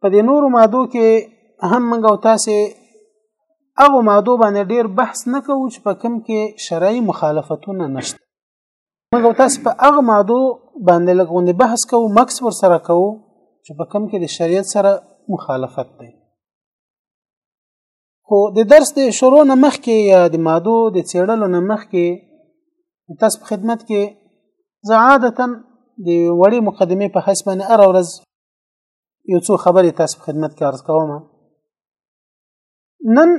په دې نورو مادو کې هم موږ او تاسو هغه مادو باندې ډیر بحث نه کوو چې په کوم کې شرعي مخالفتونه نشته موږ او تاسو په هغه مادو باندې لګونې بحث کوو مکس ور سره کوو چې په کوم کې د شریعت سره مخالفت دی خو د درس د شروع نه مخکې یا د مادو د څېړلو نه مخکې تاسو په خدمت کې زه عادتا د وړې مقدمې په حساب باندې هر ورځ یو څو خبرې تاسو په خدمت کې عرض کوم نن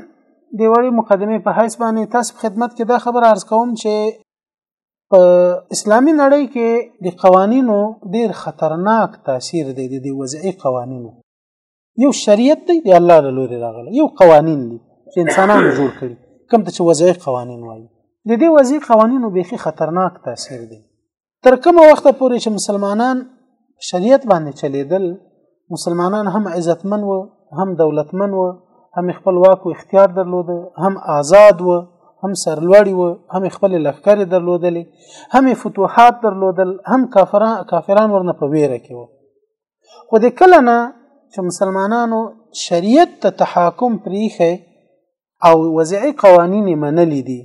د وړي مقدمه په حیث باندې تاسو په خدمت کې دا خبر عرض کوم چې په اسلامي نړۍ کې د قوانینو ډیر خطرناک تاثیر دی د وضعي قوانینو یو شریعت دی د الله له لوري راغلی یو قوانین دي چې انسانانو جوړ کړي کوم ته چې وضعي قوانین وایي د دې وضعي قوانینو بیخي خطرناک تاثیر دی تر کومه وخت پورې چې مسلمانان شریعت باندې چلیدل مسلمانان هم عزتمن و هم دولتمن و هم خپل واک او اختیار درلود هم آزاد و هم سرلوړي و هم خپل لخر درلودلې هم فتوحات درلودل هم کافران کافران ورنه په ویره کې و خو د کله نه چې مسلمانانو شریعت ته تحاکم پریخه او وضعي قوانین منلي دي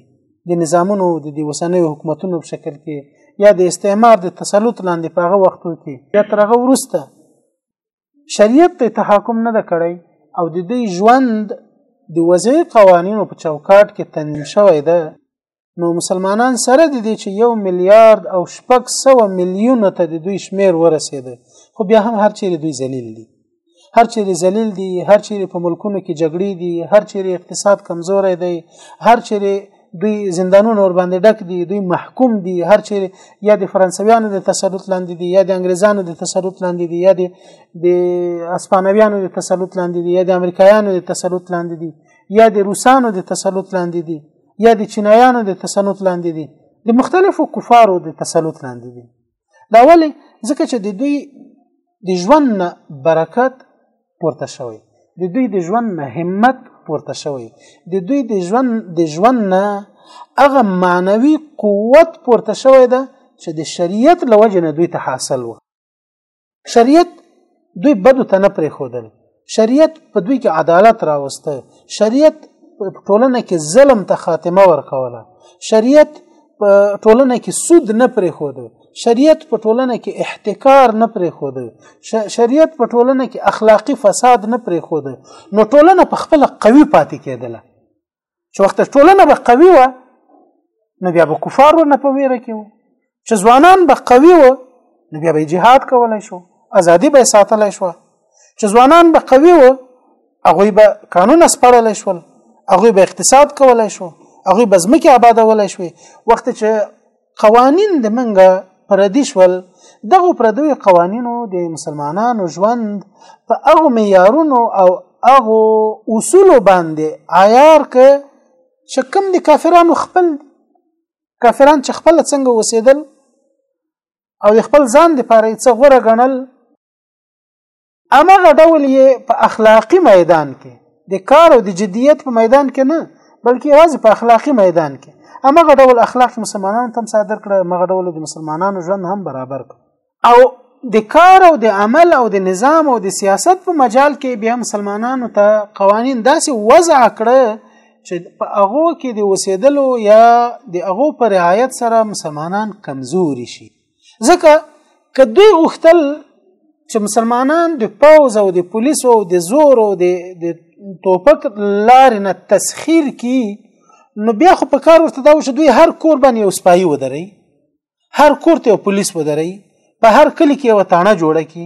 د نظامونو د دې وسنیو حکومتونو په شکل کې یا د استعمار د تسلط لاندې په هغه وختو کې یا تر هغه وروسته شریعت ته تحکم نه ده کړی او د دې ژوند د وضعي قوانینو په چوکاټ کې تنظیم شوی ده نو مسلمانان سره د دې چې یو میلیارډ او شپږ سو میلیون ته د دوی شمیر ورسېده خو بیا هم هر چیرې دوی ذلیل دي هر چیرې ذلیل دي هر چیرې په ملکونو کې جګړې دي هر چیرې اقتصاد کمزوری دی هر چیرې دوی زندانونه ور باندې ډک دي دوی محکوم دي هر چیرې یا د فرانسویانو د تسلط لاندې دي یا د انګریزانو د تسلط لاندې دي یا د اسپانویانو د تسلط لاندې دي یا د امریکایانو د تسلط لاندې دي یا د روسانو د تسلط لاندې دي یا د چینایانو د تسلط لاندې دي د مختلفو کفارو د تسلط لاندې دي دا ولې ځکه چې د دوی د ژوند نه برکت پورته شوی د دوی د ژوند نه همت پورته شوی د دوی د ژوند د ژوند نه هغه معنوي قوت پورته شوی ده چې د شریعت لوجه نه دوی ته حاصل و شریعت دوی بدو ته نه پرې خودل شریعت په دوی کې عدالت راوسته شریعت ټولنه کې ظلم ته خاتمه ورکوله شریعت په ټولنه کې سود نه پرې خوده شریعت په ټولنه کې احتکار نه پرې خوده شریعت په ټولنه کې اخلاقی فساد نه پرې خوده نو ټولنه په خپل قوي پاتې کېدله چې وخت ټولنه به قوي و نو بیا به کفار ورنه په ویره کې وو چې ځوانان به قوي و نو بیا به جهاد کولای شو ازادي به ساتلای شو چې ځوانان به قوي و هغه به قانون اسپړلای شول هغه به اقتصاد کولای شو هغه به ځمکه آبادولای شوې وخت چې قوانین د منګه پردي شول دغه پردوی قوانینو د مسلمانانو ژوند په هغه معیارونو او هغه اصول باندې عیار ک چې کوم د کافرانو خپل کافران چې خپل څنګه وسیدل او خپل ځان د پاره څه غوړه غنل امغه ډول یې په اخلاقی میدان کې د کار او د جدیت په میدان کې نه بلکې یوازې په اخلاقی میدان کې امغه ډول اخلاق مسلمانانو تم صادر کړ امغه ډول د مسلمانانو ژوند هم برابر کړ او د کار او د عمل او د نظام او د سیاست په مجال کې بیا مسلمانانو ته قوانین داسې وضع کړه چې په هغه کې د وسیدلو یا د هغه پر رعایت سره مسلمانان کمزوري شي ځکه که دوی غوښتل چې مسلمانان د پوز او د پولیسو او د زور او د توپک لارې نه تسخیر کی نو بیا خو په کار ورته دا وشه دوی هر کور باندې یو سپایي ودري هر کور ته یو پولیس ودري په هر کلی کې یو تاڼه جوړه کی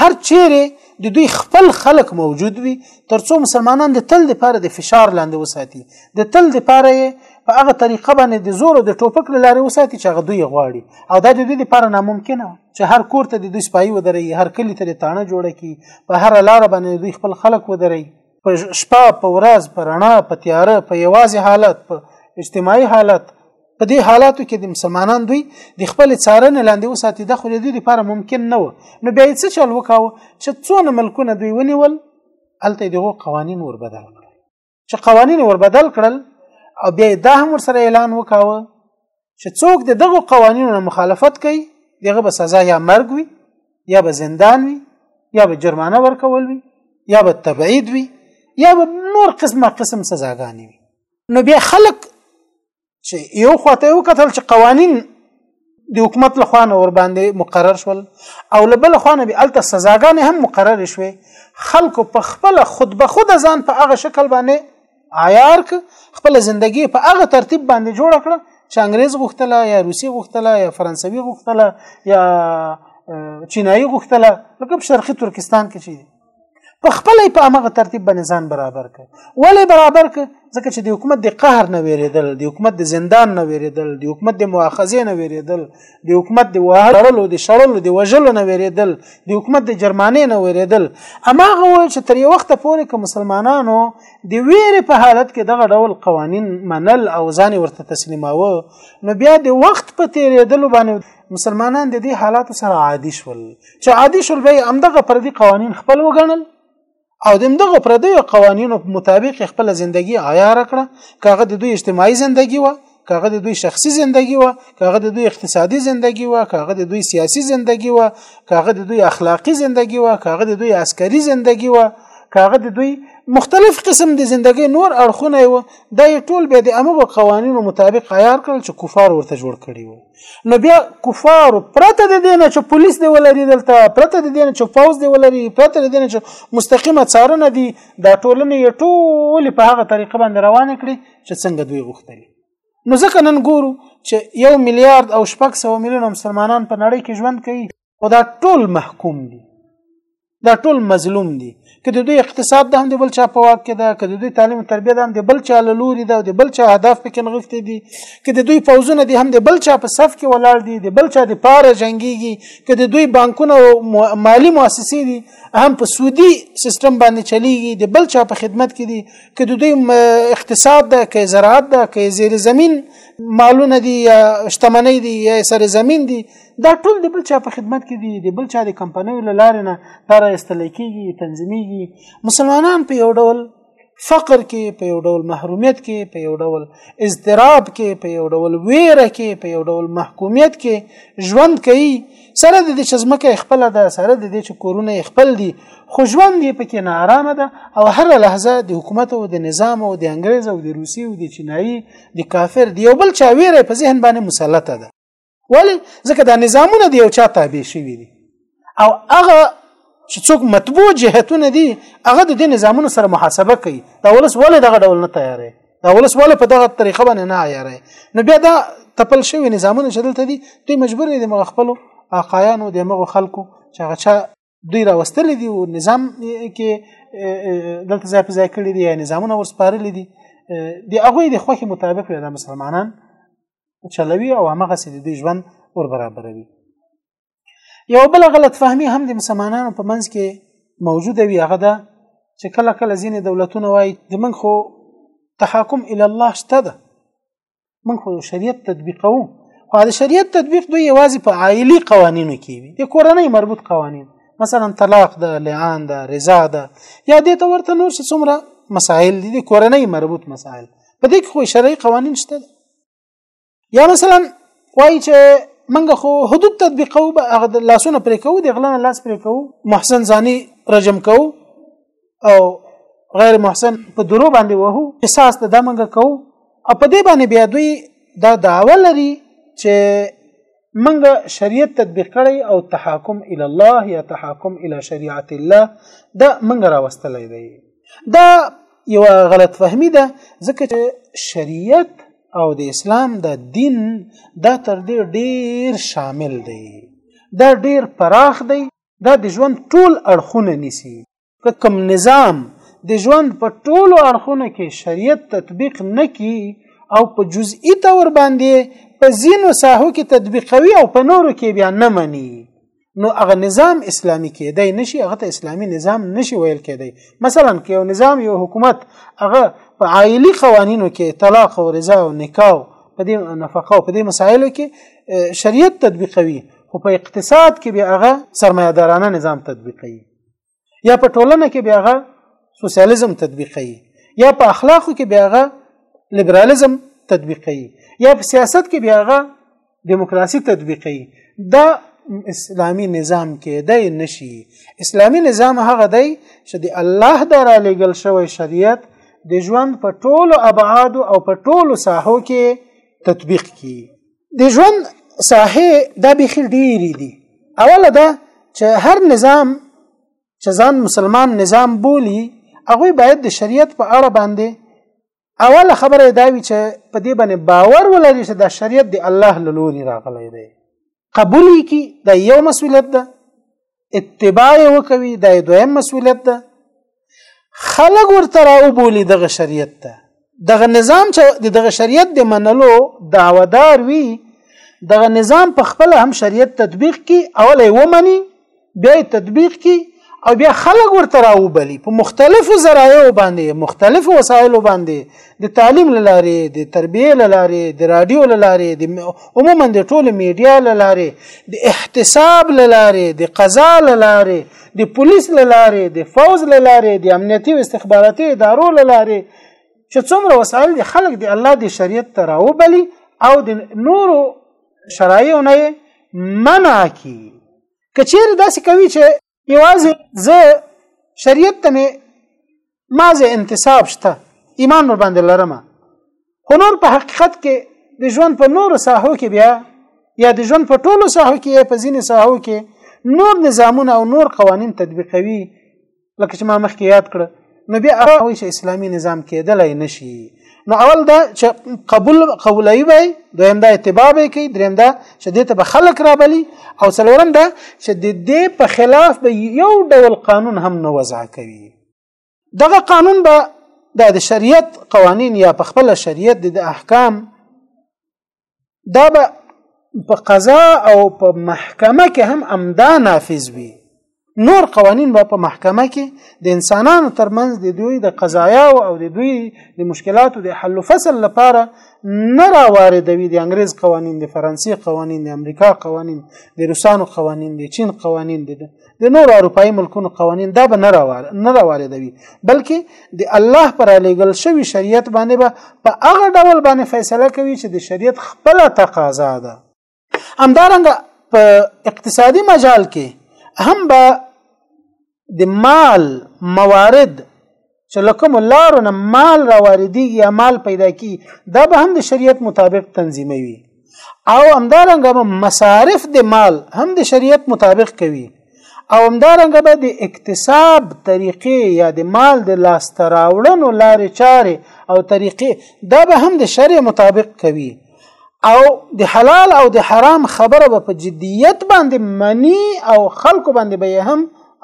هر چیرې د دوی خپل خلک موجود وي ترڅو مسلمانان د تل لپاره د فشار لاندې وساتي د تل لپاره په هغه طریقه باندې د زور او د ټوپک لارې وساتي چې هغه دوی غواړي او دا د دوی لپاره ناممکنه چې هر کور ته د دوی سپایي ودري هر کلی ته د تاڼه جوړه کی په هر لار باندې دوی خپل خلک ودري په شپه په ورځ په رڼا په تیاره په یوازې حالت په اجتماعي حالت په دې حالاتو کې د مسلمانان دوی د خپل څارنې لاندې وساتي د خو د دوی لپاره ممکن نه و نو بیا یې څه چل وکاوه چې څونه ملکونه دوی ونیول هلته دغه قوانین ور بدل کړل چې قوانین ور بدل کړل او بیا دا هم ورسره اعلان وکاوه چې څوک د دغه قوانینو نه مخالفت کوي دغه به سزا یا مرګ وي یا به زندان وي یا به جرمانه ورکول وي یا به تبعید وي یا به نور قسمه قسم سزاګانې وي نو بیا خلک چې یو خواته یو قتل چې قوانین د حکومت له خوانه ور باندې مقرر شول او له بل خوانه به الته سزاګانې هم مقرر شوې خلکو په خپل خود به خود ځان په هغه شکل باندې عیار ک خپل زندگی په هغه ترتیب باندې جوړ کړ چې انګريز غوښتله یا روسي غوښتله یا فرانسوي غوښتله یا چینایي غوښتله لکه په شرقي ترکستان کې چي په خپل په هغه ترتیب باندې ځان برابر ک ولې برابر ک ځکه چې د حکومت د قهر نه ویریدل د حکومت د زندان نه ویریدل د حکومت د مؤاخذه نه ویریدل د حکومت د وهلو د شړلو د وژلو نه ویریدل د حکومت د جرمانې نه ویریدل اما هغه چې تر یو وخت پورې که مسلمانانو د ویرې په حالت کې دغه ډول قوانین منل او ځان ورته تسلیماوه نو بیا د وخت په تیریدلو باندې مسلمانان د دې حالاتو سره عادي شول چې عادي شول به همدغه پردي قوانین خپل وګڼل او د همدغه پردي قوانینو مطابق خپل ژوندۍ عیار کړه کاغه د دوی اجتماعي ژوندۍ و کاغه د دوی شخصي زندگی و کاغه د دوی اقتصادي زندگی و کاغه د دوی سیاسي زندگی و کاغه د دوی اخلاقی زندگی و کاغه د دوی عسکري زندگی و کاغه د دوی مختلف قسم د زندګۍ نور اړخونه و دا ټول به د امغه قوانینو مطابق عیار کړل چې کفار ورته جوړ کړي وو نو بیا کفار پرته د دینه چې پولیس دی ولري دلته پرته د دینه چې فوج دی ولري پرته د دینه چې مستقیمه څارنه دی دا ټولنه ټول په هغه طریقه باندې روان کړي چې څنګه دوی غوښتل نو ځکه نن ګورو چې یو میلیارډ او شپږ سو میلیون مسلمانان په نړۍ کې ژوند کوي او دا ټول محکوم دي دا ټول مظلوم دي که د دوی اقتصاد د هم د بل چا په واک کې ده که د دوی تعلیم او تربیه د هم د بل چا له لوري ده او د بل چا اهداف پکې نغښتي دي که د دوی فوزونه د هم د بل چا په صف کې ولاړ دي د بل چا د پاره جنگيږي که د دوی بانکونه او مالی مؤسسې دي هم په سودي سیستم باندې چلیږي د بل چا په خدمت کې دي که د دوی اقتصاد ده که زراعت ده که زیر زمين مالونه دي یا شتمنۍ دي یا سر زمين دي دا ټول د بل چا په خدمت کې دي د بل چا د کمپنیو له لارې نه دا راستل کېږي تنظیمېږي مسلمانان په یو ډول فقر کې په یو ډول محرومیت کې په یو ډول اضطراب کې په یو ډول ویره کې په یو ډول محکومیت کې ژوند کوي سره د دې چې ځمکه خپل ده سره د دې چې کورونه خپل دي خو ژوند یې پکې نه آرام ده او هر لحظه د حکومت او د نظام او د انګريز او د روسي او د چینایي د کافر دی یو بل چا ویره په ذهن باندې مسلطه ده ولی ځکه دا نظامونه د یو چا تابع شوي دي او هغه چې څوک مطبوع جهتونه دي هغه د دې نظامونو سره محاسبه کوي دا ولس ولې دغه ډول نه تیارې دا ولس ولې په دغه طریقه باندې نه عیارې نو بیا دا تپل شوی نظامونه چې دلته دي دوی مجبور دي مغ خپل اقایانو د مغ خلکو چې هغه چا دوی راوستل دي او نظام کې دلته ځای په ځای کړی دي یا نظامونه ورسپارل دي د هغه د خوخي مطابق د مسلمانان چلوي او هغه سي د ژوند ور برابروي یو بل غلط فهمي هم د مسلمانانو په منځ کې موجوده وي هغه ده چې کله کله ځینې دولتونه وایي د من خو تحاکم الی الله شته ده من خو شریعت تطبیقوو خو د شریعت تطبیق دوی یوازې په عائلي قوانینو کې وي د کورنۍ مربوط قوانین مثلا طلاق ده لعان ده رضا ده یا دې ته ورته نور څه څومره مسائل دي د کورنۍ مربوط مسائل په دې کې خو شرعي قوانین شته یا مثلا وایي چې منګه خو حدود تطبیقو به هغه د لاسونه پرې کوو د غلان لاس پرې کوو محسن ځاني رجم کوو او غیر محسن په درو باندې وهو قصاص ته د منګه کوو او په دې باندې بیا دوی دا داوا لري چې منګه شریعت تطبیق کړی او تحاکم ال الله یا تحاکم ال شریعت الله دا منګه راوستلې دی دا یو غلط فهمی ده ځکه چې شریعت او د اسلام د دین دا تر دې ډیر شامل دی دا ډیر پراخ دی دا د ژوند ټول اړخونه نیسی که کوم نظام د ژوند په ټولو اړخونو کې شریعت تطبیق نه کی او په جزئی تور باندې په زینو ساحو کې تطبیقوي او په نورو کې بیا نه مني نو هغه نظام اسلامی کېدای نشي هغه ته اسلامی نظام نشي ویل کېدای مثلا که یو نظام یو حکومت هغه په عائلی قوانینو کې طلاق او رضا او نکاح په دې نفقه او په دې مسایلو کې شریعت تطبیقوي خو په اقتصاد کې به هغه سرمایدارانه نظام تطبیقوي یا په ټولنه کې بیا هغه سوسیالیزم تطبیقوي یا په اخلاقو کې بیا هغه لیبرالیزم تطبیقوي یا په سیاست کې بیا هغه دیموکراسي تطبیقوي دا اسلامی نظام کېدای نشي اسلامی نظام هغه دی چې د الله د را لېږل شوی شریعت د ژوند په ټولو ابعاد او په ټولو ساحو کې تطبیق کړي د ژوند ساحه دا بخیر ډیری دي اوله دا چې هر نظام چې ځان مسلمان نظام بولی هغه باید د شریعت په اړه باندې اوله خبره دا وی چې په دې باندې باور ولري چې دا شریعت د الله له لوري راغلی دی قبول کی دا یو مسولیت ده اتباع وکوي دا دویم مسولیت ده خلک ورته راوبولي دغه شریعت ته دغه نظام چې دغه شریعت د منلو دعوادار وي دغه نظام په خپل هم شریعت تطبیق کی اول یې ومني بیا تطبیق کی او بیا خلک ورته راوبلي په مختلفو ذرایعو باندې مختلفو وسایلو باندې د تعلیم لارې د تربیه لارې د رادیو لارې د عموما د ټول میډیا لارې د احتساب لارې د قضا لارې د پولیس لارې د فوز لارې د امنیتي او استخباراتي ادارو لارې چې څومره وسایل د خلک د الله د شریعت ته راوبلي او د نورو شرایعو نه منع کی کچیر داسې کوي چې یوازې زه شریعت ته مې مازه انتساب شته ایمان ور باندې لرم خو نور په حقیقت کې د ژوند په نورو ساحو کې بیا یا د ژوند په ټولو ساحو کې په ځینې ساحو کې نور نظامونه او نور قوانین تطبیقوي لکه چې ما مخکې یاد کړ نو بیا هغه چې اسلامي نظام کېدلای نشي نو اول دا چې قبول قبولای وي دویم دا اتباع به کوي دریم دا چې دې ته به خلک رابلی او څلورم دا چې د دې په خلاف به یو ډول قانون هم نه وضع کوي دغه قانون به د شریعت قوانین یا په خپل شریعت د احکام دا به په قضا او په محکمه کې هم امدا نافذ وي نور قوانین به په محکمه کې د انسانانو ترمنځ د دوی د قضایا او د دوی د مشکلاتو د حل فصل لپاره نه را واردوي د انګريز قوانین د فرانسې قوانین د امریکا قوانین د روسانو قوانین د چین قوانین د د نور اروپאي ملکونو قوانين دا به نه راوال نه راواردوي بلکې د الله پر لګل شوی شریعت باندې به په هغه ډول باندې فیصله کوي چې د شریعت خپل تقاضا ده همدارنګه په اقتصادي مجال کې هم به د مال موارد چې لکم لارو نه مال را واردېږي یا مال پیدا کی دا به هم د شریعت مطابق تنظیموي او همدارنګه به مصارف د مال هم د شریعت مطابق کوي او همدارنګه به د اکتساب طریقې یا د مال د لاسته راوړنو لارې چارې او طریقې دا به هم د شریع مطابق کوي او د حلال او د حرام خبره به په جدیت باندې منی او خلکو باندې به هم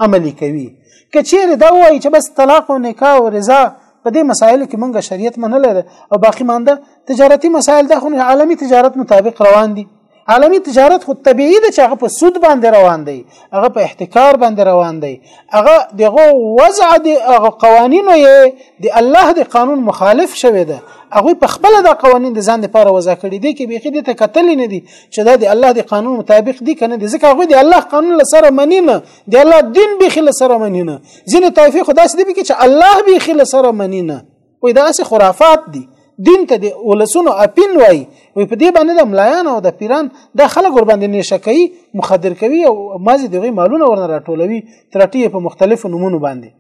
عملی کوي که چیرې دا وایي چې بس طلاق او نکاح او رضا په دې مسایلو کې مونږه شریعت منل ده او باقی مانده تجارتي مسایل د خو عالمی تجارت مطابق روان دي عالمی تجارت خو طبيعي ده چې هغه په سود باندې روان دی هغه په احتکار باندې روان دی هغه دغه وضع د هغه قوانینو یې د الله د قانون مخالف شوی ده هغه په خپل د قوانین د ځان لپاره وضع کړی دی کې بيخي د تکتل نه دي چې دا د الله د قانون مطابق دي کنه د ځکه هغه د الله قانون لسره منی نه د الله دین به خل سره منی نه ځین طایفه خدا سې دی چې الله به خل سره منی نه وې دا سه خرافات دي دین ته د ولسونو اپین وای وي په دې باندې د ملایان او د پیران د خلک ور باندې نشه کوي مخدر کوي او مازی دغه مالونه ورنه راټولوي ترټي په مختلفو نمونه باندې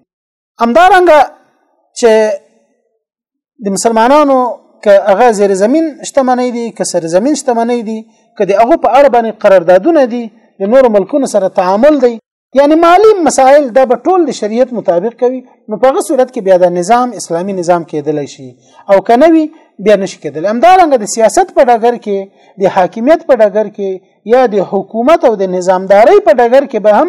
همدارنګه چې د مسلمانانو که هغه زیر زمين شتمنۍ دي که سر زمين شتمنۍ دي که د هغه په اړه باندې قراردادونه دي د نورو ملکونو سره تعامل دی یعنی مالی مسائل دا به ټول د شریعت مطابق کوي نو په هغه صورت کې بیا د نظام اسلامی نظام کېدل شي او کنوي بیا نشي کېدل همدارنګه د سیاست په ډګر کې د حاکمیت په ډګر کې یا د حکومت او د نظامدارۍ په ډګر کې به هم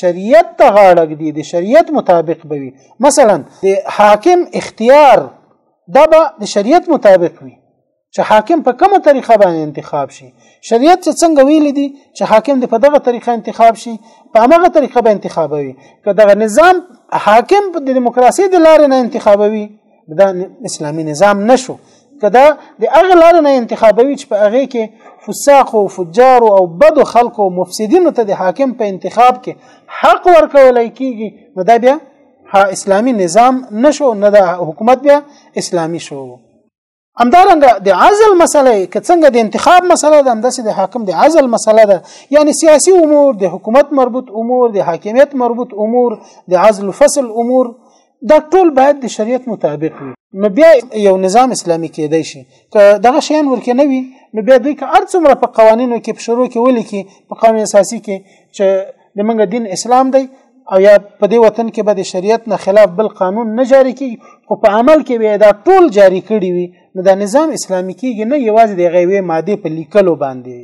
شریعت ته غاړه ږدي د شریعت مطابق به وي مثلا د حاکم اختیار دا به د شریعت مطابق وي چې حاکم په کومه طریقه باندې انتخاب شي شریعت چې څنګه ویل دي چې حاکم د په دغه طریقه انتخاب شي په هغه طریقه به انتخابوي که دغه نظام حاکم د دیموکراسي د لارې نه انتخابوي دا اسلامي نظام نشو کدا د هغه لار نه انتخابوي چې په هغه کې فساق او فجار او بد خلق او مفسدين ته د حاکم په انتخاب کې حق ورکول کیږي نو دا بیا ها اسلامی نظام نشو نه دا حکومت بیا اسلامی شو همدارنګه د عزل مسله که څنګه د انتخاب مسله ده همداسې د حاکم د عزل مسله ده یعنی سیاسی امور د حکومت مربوط امور د حاکمیت مربوط امور د عزل فصل امور دا ټول باید د شریعت مطابق وي نو بیا یو نظام اسلامي کېدای شي که دغه شیان ورکه نه وي نو بیا دوی که هر څومره په قوانینو کې په شروع کې ولیکي په قانون اساسي کې چې د موږ دین اسلام دی او یا په دې وطن کې به د شریعت نه خلاف بل قانون نه جاری کیږي خو په عمل کې به دا ټول جاری کړي وي نو دا نظام اسلامي کیږي نه یوازې د غیوي ماده په لیکلو باندې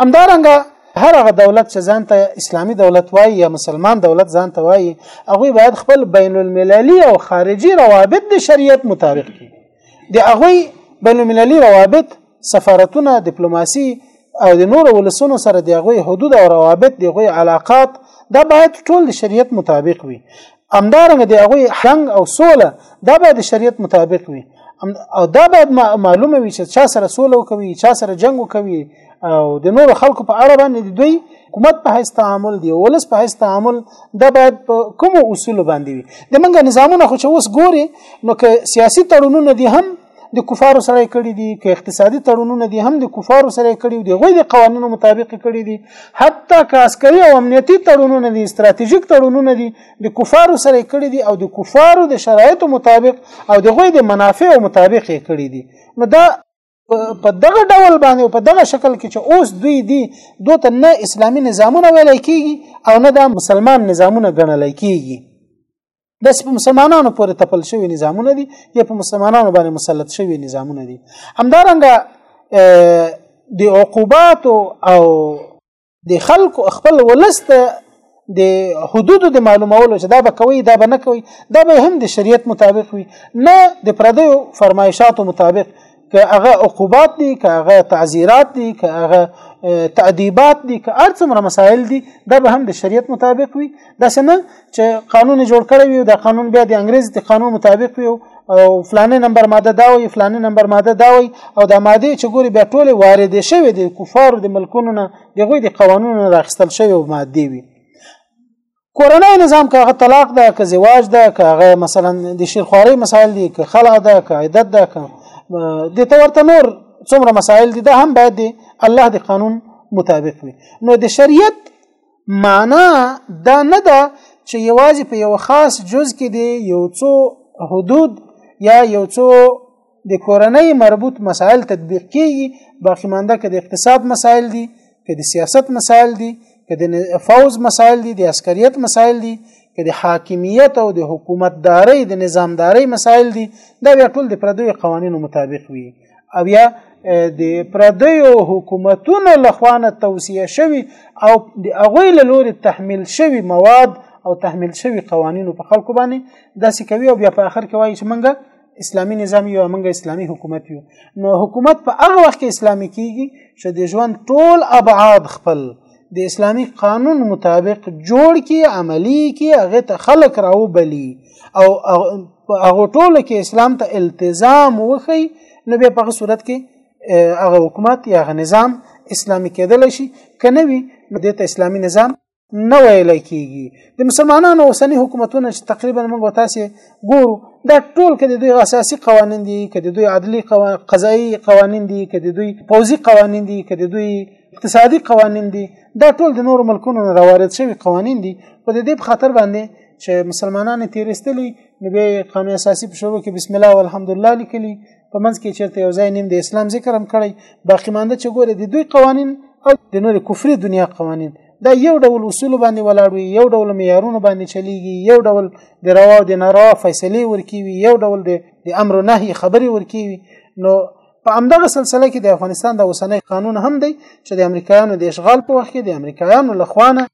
همدارنګه هر هغه دولت چې ځان ته اسلامي دولت وایي یا مسلمان دولت ځان ته وایي هغه باید خپل بین المللي او خارجي روابط د شریعت مطابق کړي د هغه بین المللي روابط سفارتونه دیپلوماسي او د نور ولسونو سره د هغه حدود او روابط د هغه علاقات دا باید ټول د شریعت مطابق وي همدارنګه د هغوی حنګ او سوله دا باید د شریعت مطابق وي او دا باید معلومه وي چې چا سره سوله کوي چا سره جنگ کوي او د نور خلکو په اړه باندې دوی حکومت په هیڅ تعامل دی ولس په هیڅ تعامل دا باید په کوم اصول باندې وي د منګه نظامونه خو چې اوس ګوري نو که سیاسي تړونونه دي هم د کفارو سره کړی دي که اقتصادي تړونونه دي هم د کفارو سره کړی دي غوي د قوانینو مطابق کړی دي حتی که عسکري او امنیتي تړونونه دي ستراتیژیک تړونونه دي د کفارو سره کړی دي او د کفارو د شرایطو مطابق او د غوي د منافع مطابق کړی دي نو دا په دغه ډول باندې په دغه شکل کې چې اوس دوی دي دوی ته نه اسلامي نظامونه ویل کېږي او نه د مسلمان نظامونه ګڼل کېږي دا په مسلمانانو پورې تپل شوی نظامونه دي یا په مسلمانانو باندې مسلط شوی نظامونه دي همدارنګه د عقوبات او د خلق خپل ولست د حدود د معلومولو چې دا به کوي دا به نه کوي دا به هم د شریعت مطابق وي نه د پردیو فرمایشاتو مطابق که هغه عقوبات دي که هغه تعزیرات دي که هغه تعدیبات دي که هر څومره مسایل دي دا به هم د شریعت مطابق وي دا څنګه چې قانون جوړ کړی وي دا قانون بیا د انګريز د قانون مطابق وي او فلانه نمبر ماده دا وي فلانه نمبر ماده دا وي او دا ماده چې ګوري بیا ټول وارد شوی د کفارو د ملکونو نه دغه د قانونونو راخستل شوی او ماده وي کورنۍ نظام که هغه طلاق ده که زواج ده که هغه مثلا د شیرخواري مسائل دي که خلع ده که عدت ده که د تورته نور څومره مسائل دي دا هم باید دی الله د قانون مطابق وي نو د شریعت معنا دا نه ده چې یوازې په یو خاص جز کې دی یو څو حدود یا یو څو د کورنۍ مربوط مسایل تطبیق کیږي باقی مانده کې د اقتصاد مسایل دي کې د سیاست مسایل دي کې د فوز مسایل دي د عسکریت مسایل دي کې د حاکمیت او د حکومتداري د نظامداري مسایل دي دا بیا ټول د پردوی قوانینو مطابق وي او یا د پردیو حکومتونو لخوانه توصیه شوی او د هغوی له لوري تحمیل شوی مواد او تحمیل شوی قوانینو په خلکو باندې داسې کوي او بیا په آخر کې وایي چې منګه اسلامی نظام یو موږ اسلامی حکومت یو نو حکومت په هغه وخت کې اسلامی کیږي چې د ژوند ټول ابعاد خپل د اسلامی قانون مطابق جوړ کی عملی کی هغه ته خلق راو بلی او هغه ټول کې اسلام ته التزام وخی نو به په صورت کې هغه حکومت یا نظام اسلامی کېدل شي کنه وي د اسلامی نظام نه ویل کیږي د مسلمانانو اوسنی حکومتونه چې تقریبا موږ تاسو ګورو دا ټول کله دوی اساسي قوانين دي کله دوی عدلي قوانين قضایي قوانين دي کله دوی پوزي قوانين دي کله دوی اقتصادي قوانين دي دا ټول د نورو ملکونو نه راوارد شوی قوانين دي په دې په خاطر باندې چې مسلمانانو تیرستلي نو به قانون اساسي په شروع کې بسم الله والحمدلله لیکلي په منځ کې چیرته یو ځای نیم د اسلام ذکر هم کړی باقی مانده چې ګوره د دوی قوانين او د نور کفري دنیا قوانين دا یو ډول اصول باندې ولاړ وي یو ډول معیارونه باندې چلیږي یو ډول د روا او د ناروا فیصله ورکیوي یو ډول د امر او نهي خبري ورکیوي نو په همدغه سلسله کې د افغانستان د اوسنۍ قانون هم دی چې د امریکایانو د اشغال په وخت کې د امریکایانو لخوانه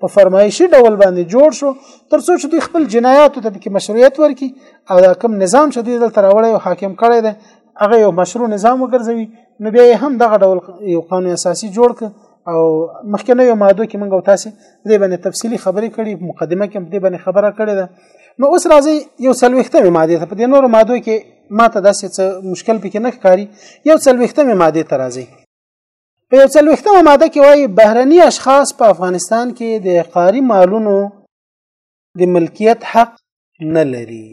په فرمایشي ډول باندې جوړ شو تر څو چې دوی خپل جنایاتو ته پکې مشروعیت ورکړي او دا کوم نظام چې دوی دلته راوړی او حاکم کړی دی هغه یو مشروع نظام وګرځوي نو بیا هم دغه ډول یو قانون اساسي جوړ کړ او مخکنه یو ماده کې موږ تاسو دې باندې تفصيلي خبرې کړې مقدمه کې دې باندې خبره کړې ده نو اوس راځي یو سلوختمه ماده ته په دې نور ماده کې ما ته داسې څه مشکل پکې نه ښکاري یو سلوختمه ماده ته راځي په یو سلوختمه ماده کې وایي بهرني اشخاص په افغانستان کې د قاری مالونو د ملکیت حق نه لري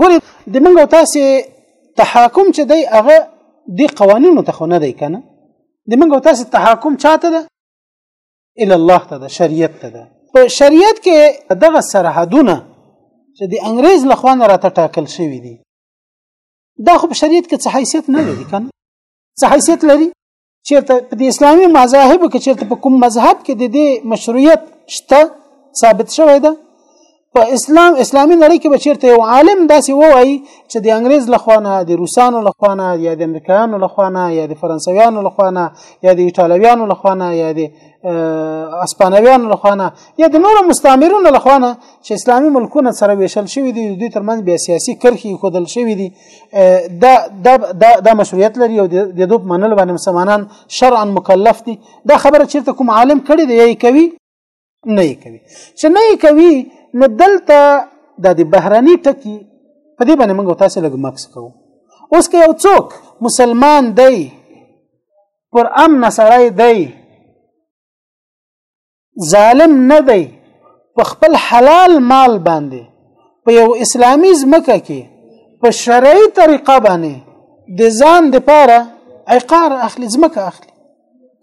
ګوري د منګ او تاسو تحاکم چې دی هغه د قوانینو ته خو نه دی کنه د منګ او تاسو تحاکم چاته ده ال الله ته ده شریعت ته ده په شریعت کې دغه سرحدونه چې د انګريز لخوا نه راته ټاکل شوی دي دا خو په شریعت کې څه حیثیت نه لري کنه څه حیثیت لري چیرته په د اسلامي مذاهب کې چیرته په کوم مذهب کې د دې مشروعیت شته ثابت شوی ده په اسلام اسلامي نړۍ کې به چیرته یو عالم داسې وایي چې د انګريز لخوانه د روسانو لخوانه یا د امریکایانو لخوانه یا د فرانسویانو لخوانه یا د ایټالویانو لخوانه یا د اسپانویانو لخوانه یا د نورو مستعمرونو لخوانه چې اسلامي ملکونه سره ویشل شوی دي دوی ترمنځ بیا سیاسي کرخي خودل شوی دي دا دا دا, دا مشروعیت لري او د دوب منل باندې مسلمانان شرعا مکلف دي دا خبره چیرته کوم عالم کړی دی یې کوي نه یې کوي چې نه یې کوي نو دلته د دې بهرني ټکی په دې باندې موږ تاسو لږ مکس کوو اوس که یو څوک مسلمان دی پر امن سره دی ظالم نه دی په خپل حلال مال باندې په یو اسلامی ځمکه کې په شرعي طریقه باندې د ځان د پاره عقار اخلي ځمکه اخلي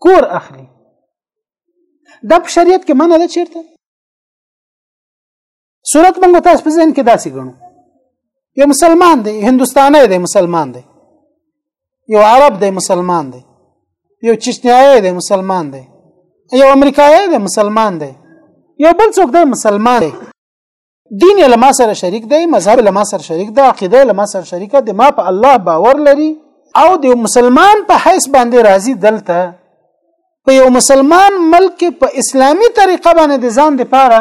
کور اخلي دا په شریعت کې منع ده چیرته صورت موږ تاسو په ذهن کې داسې ګڼو یو مسلمان دی هندستانی دی مسلمان دی یو عرب دی مسلمان دی یو چشنیایی دی مسلمان دی یو امریکایی دی مسلمان دی یو بل څوک دی مسلمان دی دین یې لما سره شریک دی مذهب لما سره شریک دی عقیده لما سره شریک دی ما په الله باور لري او د مسلمان په حیث باندې راضي دلته په یو مسلمان ملک کې په اسلامی طریقه باندې د ځان لپاره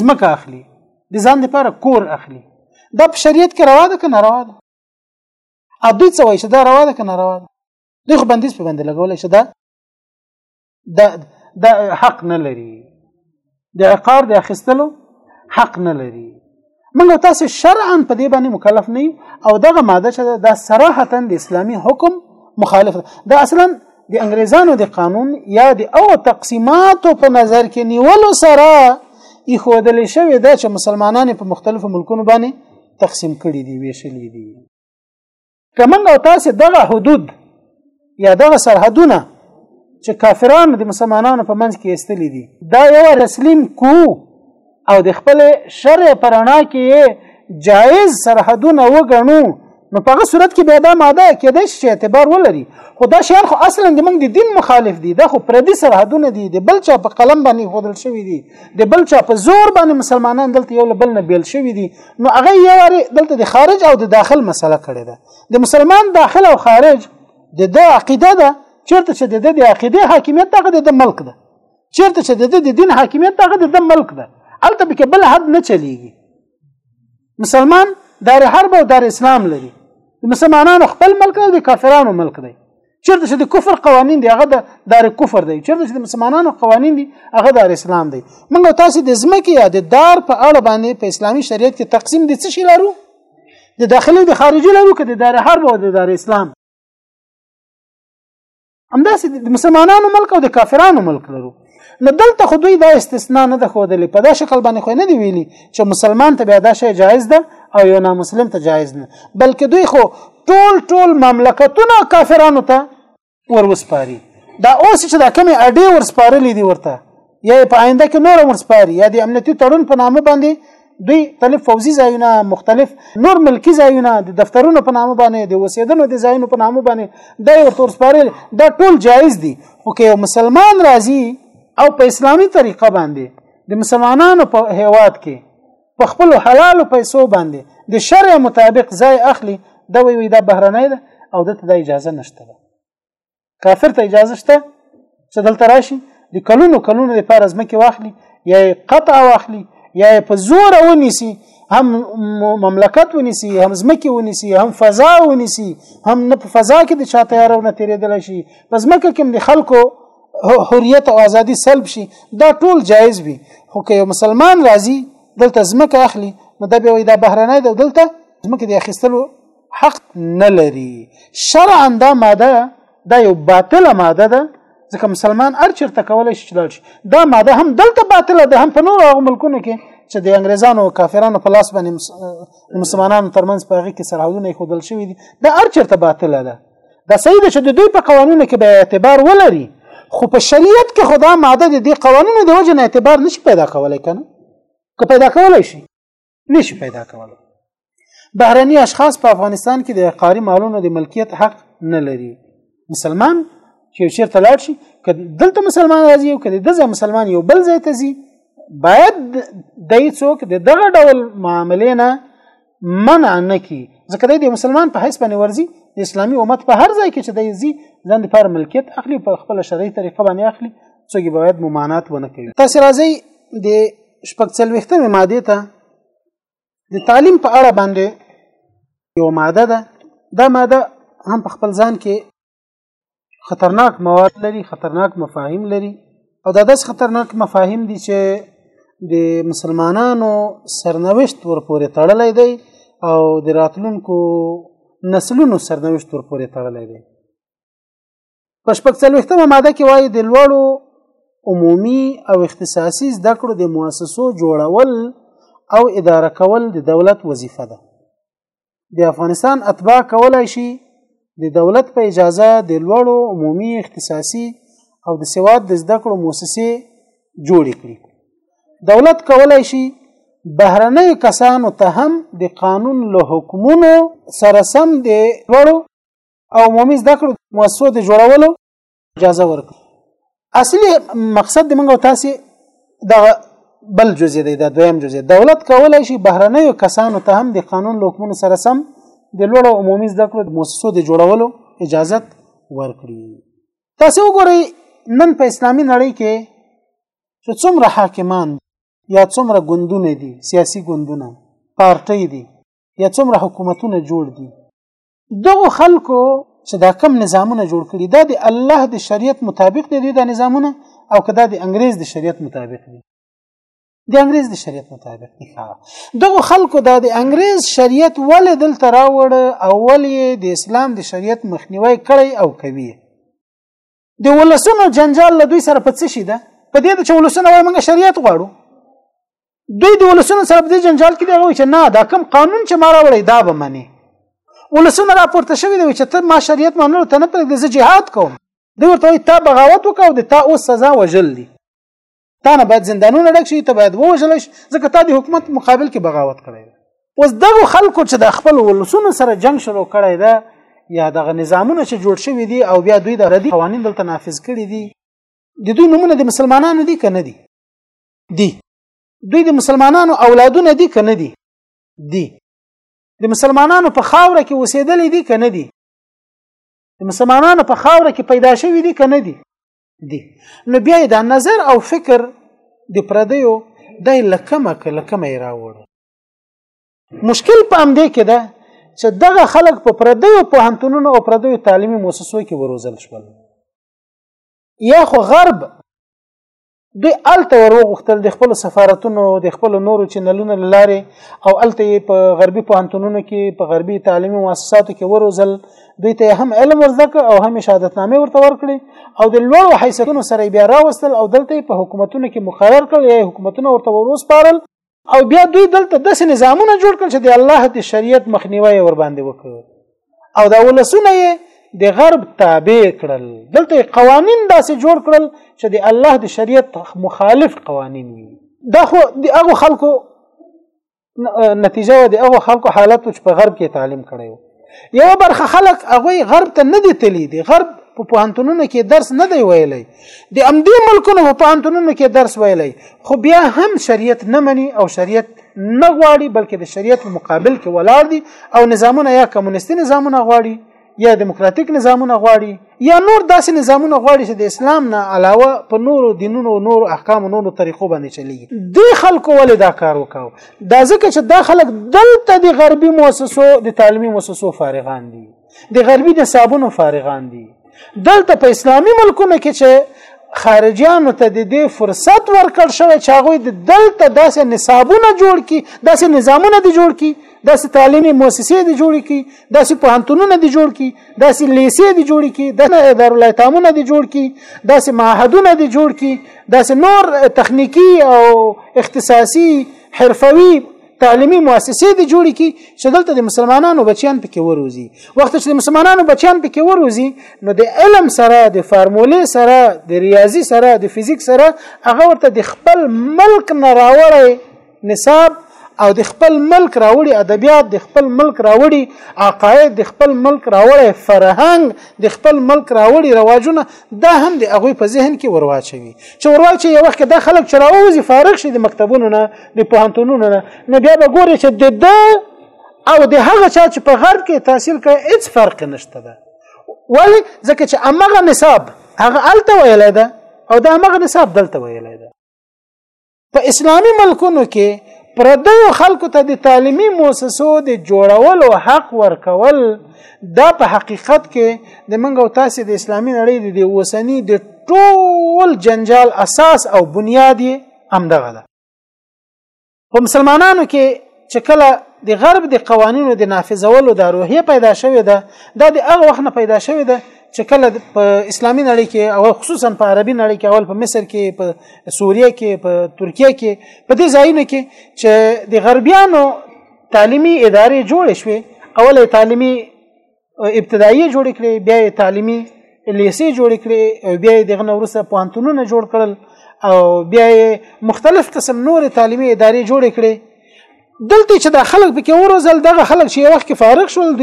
زمکه اخلي د ځان لپاره کور اخلي دا په شریعت کې روا ده که نه روا ده ا دوی څه وایي چې دا روا ده که نه روا ده دوی خو بندیز په باندې لګولی چې دا د د حق نه لري د عقار د اخیستلو حق نه لري موږ تاسو شرعا په دې باندې مکلف نه او دغه ماده چې دا صراحتا د اسلامي حکم مخالف دا اصلا د انګريزانو د قانون یا د او تقسیماتو په نظر کې نیولو سره ایښودل شوی دا چې مسلمانان په مختلفو ملکونو باندې تقسیم کړي دي ویشلې دي که موږ او تاسې دغه حدود یا دغه سرحدونه چې کافرانو د مسلمانانو په منځ کې ایستلي دي دا یو تسلیم کو او د خپل شرع پرانا کې جایز سرحدونه وګڼو نو په هغه صورت کې به دا ماده کېدای شي اعتبار ولري خو دا شیان خو اصلا د موږ د دین مخالف دي دا خو پردي سرحدونه دي د بل چا په قلم باندې خودل شوی دي د بل چا په زور باندې مسلمانان دلته یو له بل نه بیل شوی دي نو هغه یو واري دلته د خارج او د داخل مسله کړې ده د مسلمان داخل او خارج د د عقیده ده چیرته چې د د عقیده حاکمیت هغه د ملک ده چیرته چې د د دین حاکمیت هغه د ملک ده الته به بل حد نه چلیږي مسلمان دار حرب او دار اسلام لري مسلمانانو خپل ملک دی کافرانو ملک دی چرته چې د کفر قوانين دي هغه د دار کفر دی چرته چې د مسلمانانو قوانين دي هغه د اسلام دی موږ تاسو د زمکه یا د دار په اړه باندې په اسلامي شریعت کې تقسیم دي څه شي لرو د داخلي د خارجي لرو کې د دار حرب او د دار اسلام همداسې د مسلمانانو ملک او د کافرانو ملک لرو نو دلته خو دوی دا استثناء نه ده خودلې په دا شکل باندې خو نه دی ویلي چې مسلمان ته بیا دا شی جایز ده او یو نامسلم ته جایز نه بلکې دوی خو ټول ټول مملکتونه کافرانو ته وروسپاري دا اوس چې دا کمی اډې ورسپارلې دي ورته یا په آینده کې نور ورسپاري یا د امنیتي تړون په نامه باندې دوی مختلف فوزي ځایونه مختلف نور ملکی ځایونه د دفترونو په نامه باندې د وسیدنو د ځایونو په نامه باندې دا یو تور سپارل دا ټول جایز دي خو که یو مسلمان راځي او په اسلامي طریقه باندې د مسلمانانو په هیواد کې په خپل حلال پیسو باندې د شرع مطابق ځای اخلي دا وی دا بهرنۍ ده او دته د اجازه نشته ده کافر ته اجازه شته چې دلته راشي د کلونو کلونو لپاره ځمکه واخلي یا قطع واخلي یا په زور ونیسي هم مملکت ونیسي هم ځمکه ونیسي هم فضا ونیسي هم نه په فضا کې د چاته یارو نه تیرېدل شي په ځمکه کې د خلکو حریت او ازادي سلب شي دا ټول جایز وي خو که یو مسلمان راځي دلته ځمکه اخلي نو دا به وي دا بهرنۍ ده دلته ځمکه د اخیستلو حق نه لري شرعا دا ماده دا یو باطله ماده ده ځکه مسلمان هر چیرته کولای شي لاړ شي دا ماده هم دلته باطله ده هم په نورو هغو ملکونو کې چې د انګريزانو او کافرانو په لاس باندې مسلمانانو ترمنځ په هغه کې سرحدونه خودل شوی دي دا هر چیرته باطله ده دا صحیح ده چې د دوی په قوانینو کې به اعتبار ولري خو په شریعت کې خدا ماده د دې قوانینو د وجه نه اعتبار نشي پیدا کولای کنه که پیدا کولای شي نشي پیدا کولی بهرني اشخاص په افغانستان کې د قاری مالونو د ملکیت حق نه لري مسلمان چې چیرته لاړ شي که دلته مسلمان راځي او که د ځای مسلمان یو بل ځای ته ځي باید دای څوک د دغه ډول معاملې نه منع نه کی ځکه د مسلمان په حیث باندې ورزي د اسلامي امت په هر ځای کې چې دی زی ځان د پر ملکیت اخلي په خپل شرعي طریقه باندې اخلي څوګي باید ممانات ونه کوي تاسو راځي د شپږ څلوېښتمې مادې ته د تعلیم په اړه باندې یو ماده ده دا ماده هم په خپل ځان کې خطرناک مواد لري خطرناک مفاهیم لري او دا داس خطرناک مفاهیم دي چې د مسلمانانو سرنوشت ورپورې تړلی دی او د راتلونکو نسلونو سرنوشت ورپورې تړلی دی په شپږ څلوېښتمه ماده کې وایي د لوړو عمومي او اختصاصي زده کړو د مؤسسو جوړول او اداره کول د دولت وظیفه ده د افغانستان اتباع کولای شي د دولت په اجازه د لوړو عمومي اختصاصي او د سواد د زده کړو مؤسسې جوړې کړي دولت کولای شي بهرنۍ کسانو ته هم د قانون له حکمونو سره سم د لوړو او عمومي زده کړو مؤسسو د جوړولو اجازه ورکړي اصلي مقصد د موږ تاسو د بل جزء دی دا دویم جزء دولت کولای شي بهرنیو کسانو ته هم د قانون لوکمونو سره سم د لوړو عمومي زده کړو د مؤسسو د جوړولو اجازه ورکړي تاسو وګورئ نن په اسلامي نړۍ کې چې څومره حاکمان یا څومره ګوندونه دي سیاسي ګوندونه پارټۍ دي یا څومره حکومتونه جوړ دي دغه خلکو چې دا کم نظامونه جوړ کړي دا د الله د شریعت مطابق دي دا نظامونه او کدا د انګريز د شریعت مطابق دي د انګريز د شریعت مطابق دي ښه دغه خلکو دا د انګريز شریعت ولې دلته راوړ او ولې د اسلام د شریعت مخنیوي کړی او کوي د ولسونو جنجال له دوی سره په څه شي ده په دې چې ولسونه وایي موږ شریعت غواړو دوی د ولسونو سره په دې جنجال کې دی چې نه دا کوم قانون چې ما راوړی دا به مني ولسونه راپورته شوی دی چې ته ما شریعت منلو ته نه پرېږدې زه جهاد کوم دوی ورته وایي تا بغاوت وکړ او د تا اوس سزا وژل دي تا نه باید زندانونه ډک شي ته باید ووژل شي ځکه تا د حکومت مقابل کې بغاوت کړی دی اوس دغه خلکو چې د خپل ولسونو سره جنگ شروع کړی دی یا دغه نظامونه چې جوړ شوي دي او بیا دوی د ردی قوانین دلته نافذ کړي دي د دوی نمونه د مسلمانانو دي که نه دي دي دوی د مسلمانانو اولادونه دي که نه دي دي د مسلمانانو په خاوره کې اوسېدلې دي که نه دي د مسلمانانو په خاوره کې پیدا شوي دي که نه دي دي نو بیا دا نظر او فکر د پردیو د لکمه کلکمه راوړ مشکل په ام دې کې ده چې دغه خلک په پردیو په هنتونونو او پردیو تعلیمي مؤسسو کې وروزل شول یا خو غرب دوی الته وروغختل د خپل سفارتونو د خپل نورو چینلونو لارې او الته په غربي پوهنتونونو کې په غربي تعلیمي مؤسساتو کې وروزل دوی ته هم علم ورزکه او هم شهادت نامه ورته ورکړي او د لوړو حیثیتونو سره بیا راوستل او دلته په حکومتونو کې مقرر کړل یا حکومتونه ورته وروسپارل او بیا دوی دلته داسې نظامونه جوړ کړل چې د الله د شریعت مخنیوي ور باندې وکړ او دا ولسونه یې د غرب تابع کړل دلته قوانین داسې جوړ کړل چې د الله د شریعت مخالف قوانین وي دا خو د هغه خلکو نتیجه و د هغه خلکو حالت چې په غرب کې تعلیم کړی وو یو برخه خلک هغه غرب ته نه دي تللی دي غرب په پوهنتونونو کې درس نه دی ویلی د امدې ملکونو په پوهنتونونو کې درس ویلی خو بیا هم شریعت نه مني او شریعت نه غواړي بلکې د شریعت مقابل کې ولاړ دي او نظامونه یا کمونیستي نظامونه غواړي یا دیموکراتیک نظامونه غواړي یا نور داسې نظامونه غواړي چې د اسلام نه علاوه په نورو دینونو او نورو احکامو نورو طریقو باندې چلیږي د خلکو ولې دا کار وکاو دا ځکه چې دا خلک دلته د غربي موسسو د تعلیمي موسسو فارغان دي د غربي نصابونو فارغان دي دلته په اسلامي ملکونو کې چې خارجيانو ته د دې فرصت ورکړ شوی چې هغه د دلته داسې نصابونه جوړ کړي داسې نظامونه دي جوړ کړي داسې تعلیمي مؤسسې دي جوړې کړي داسې پوهنتونونه دي جوړ کړي داسې لیسې دي جوړې کړي دنه ادارو لایتامونه دي جوړ کړي داسې معهدونه دي جوړ کړي داسې نور تخنیکی او اختصاصي حرفوي تعلیمي مؤسسې دي جوړې کړي چې دلته د مسلمانانو بچیان پکې وروزي وخت چې د مسلمانانو بچیان پکې وروزي نو د علم سره د فارمولې سره د ریاضي سره د فزیک سره هغه ورته د خپل ملک نه راوړی نصاب او د خپل ملک راوړي ادبیات د خپل ملک راوړي عقاید د خپل ملک راوړي فرهنګ د خپل ملک راوړي رواجونه دا هم د هغه په ذهن کې ورواچوي چې ورواچي یو وخت د خلک چې راوځي فارغ شي د مکتبونو نه د پوهنتونونو نه نه بیا به ګوري چې د ده او د هغه چا چې په غرب کې تحصیل کوي هیڅ فرق نشته ده ولی ځکه چې امغه نصاب هغه الته ویل ده او دا امغه نصاب دلته ویل ده په اسلامی ملکونو کې پردیو خلکو ته د تعلیمي موسسو د جوړولو حق ورکول دا په حقیقت کې د منګو تاسو د اسلامي نړۍ د اوسنی د ټول جنجال اساس او بنیاد یې همدغه ده په مسلمانانو کې چې کله د غرب د قوانینو د نافذولو د روحیه پیدا شوې ده دا د هغه وخت نه پیدا شوې ده چې کله په اسلامي نړۍ کې او خصوصا په عربي نړۍ کې اول په مصر کې په سوریه کې په ترکیه کې په دې ځایونو کې چې د غربیانو تعلیمي ادارې جوړې شوې اوله تعلیمي ابتدایي جوړ کړي بیا تعلیمي لیسې جوړ کړي بیا دغه نورسه پوهنتونونه جوړ کړل او بیا مختلف قسم نور تعلیمي ادارې جوړ کړي دلته چې د خلک پکې وروزل دغه خلک چې وخت کې فارغ شول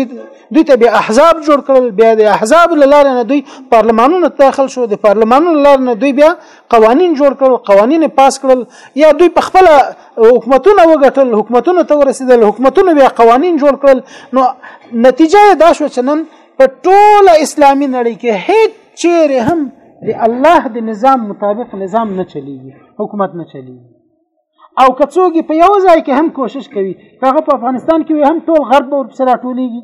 دوی ته به احزاب جوړ کړل بیا د احزاب لاره نه دوی پارلمانونو داخل شو د پارلمانونو لاره نه دوی بیا قوانین جوړ کړل قوانین پاس کړل یا دوی په خپل حکومتونه وګټل حکومتونه ته ورسېدل حکومتونه بیا قوانین جوړ کړل نو نتیجه دا شو چې نن په ټوله اسلامي نړۍ کې هیڅ چیرې هم د الله د نظام مطابق نظام نه چلیږي حکومت نه چلیږي او که څوک په یو ځای کې هم کوشش کوي هغه په افغانستان کې هم ټول غرب به ورپسې راټولېږي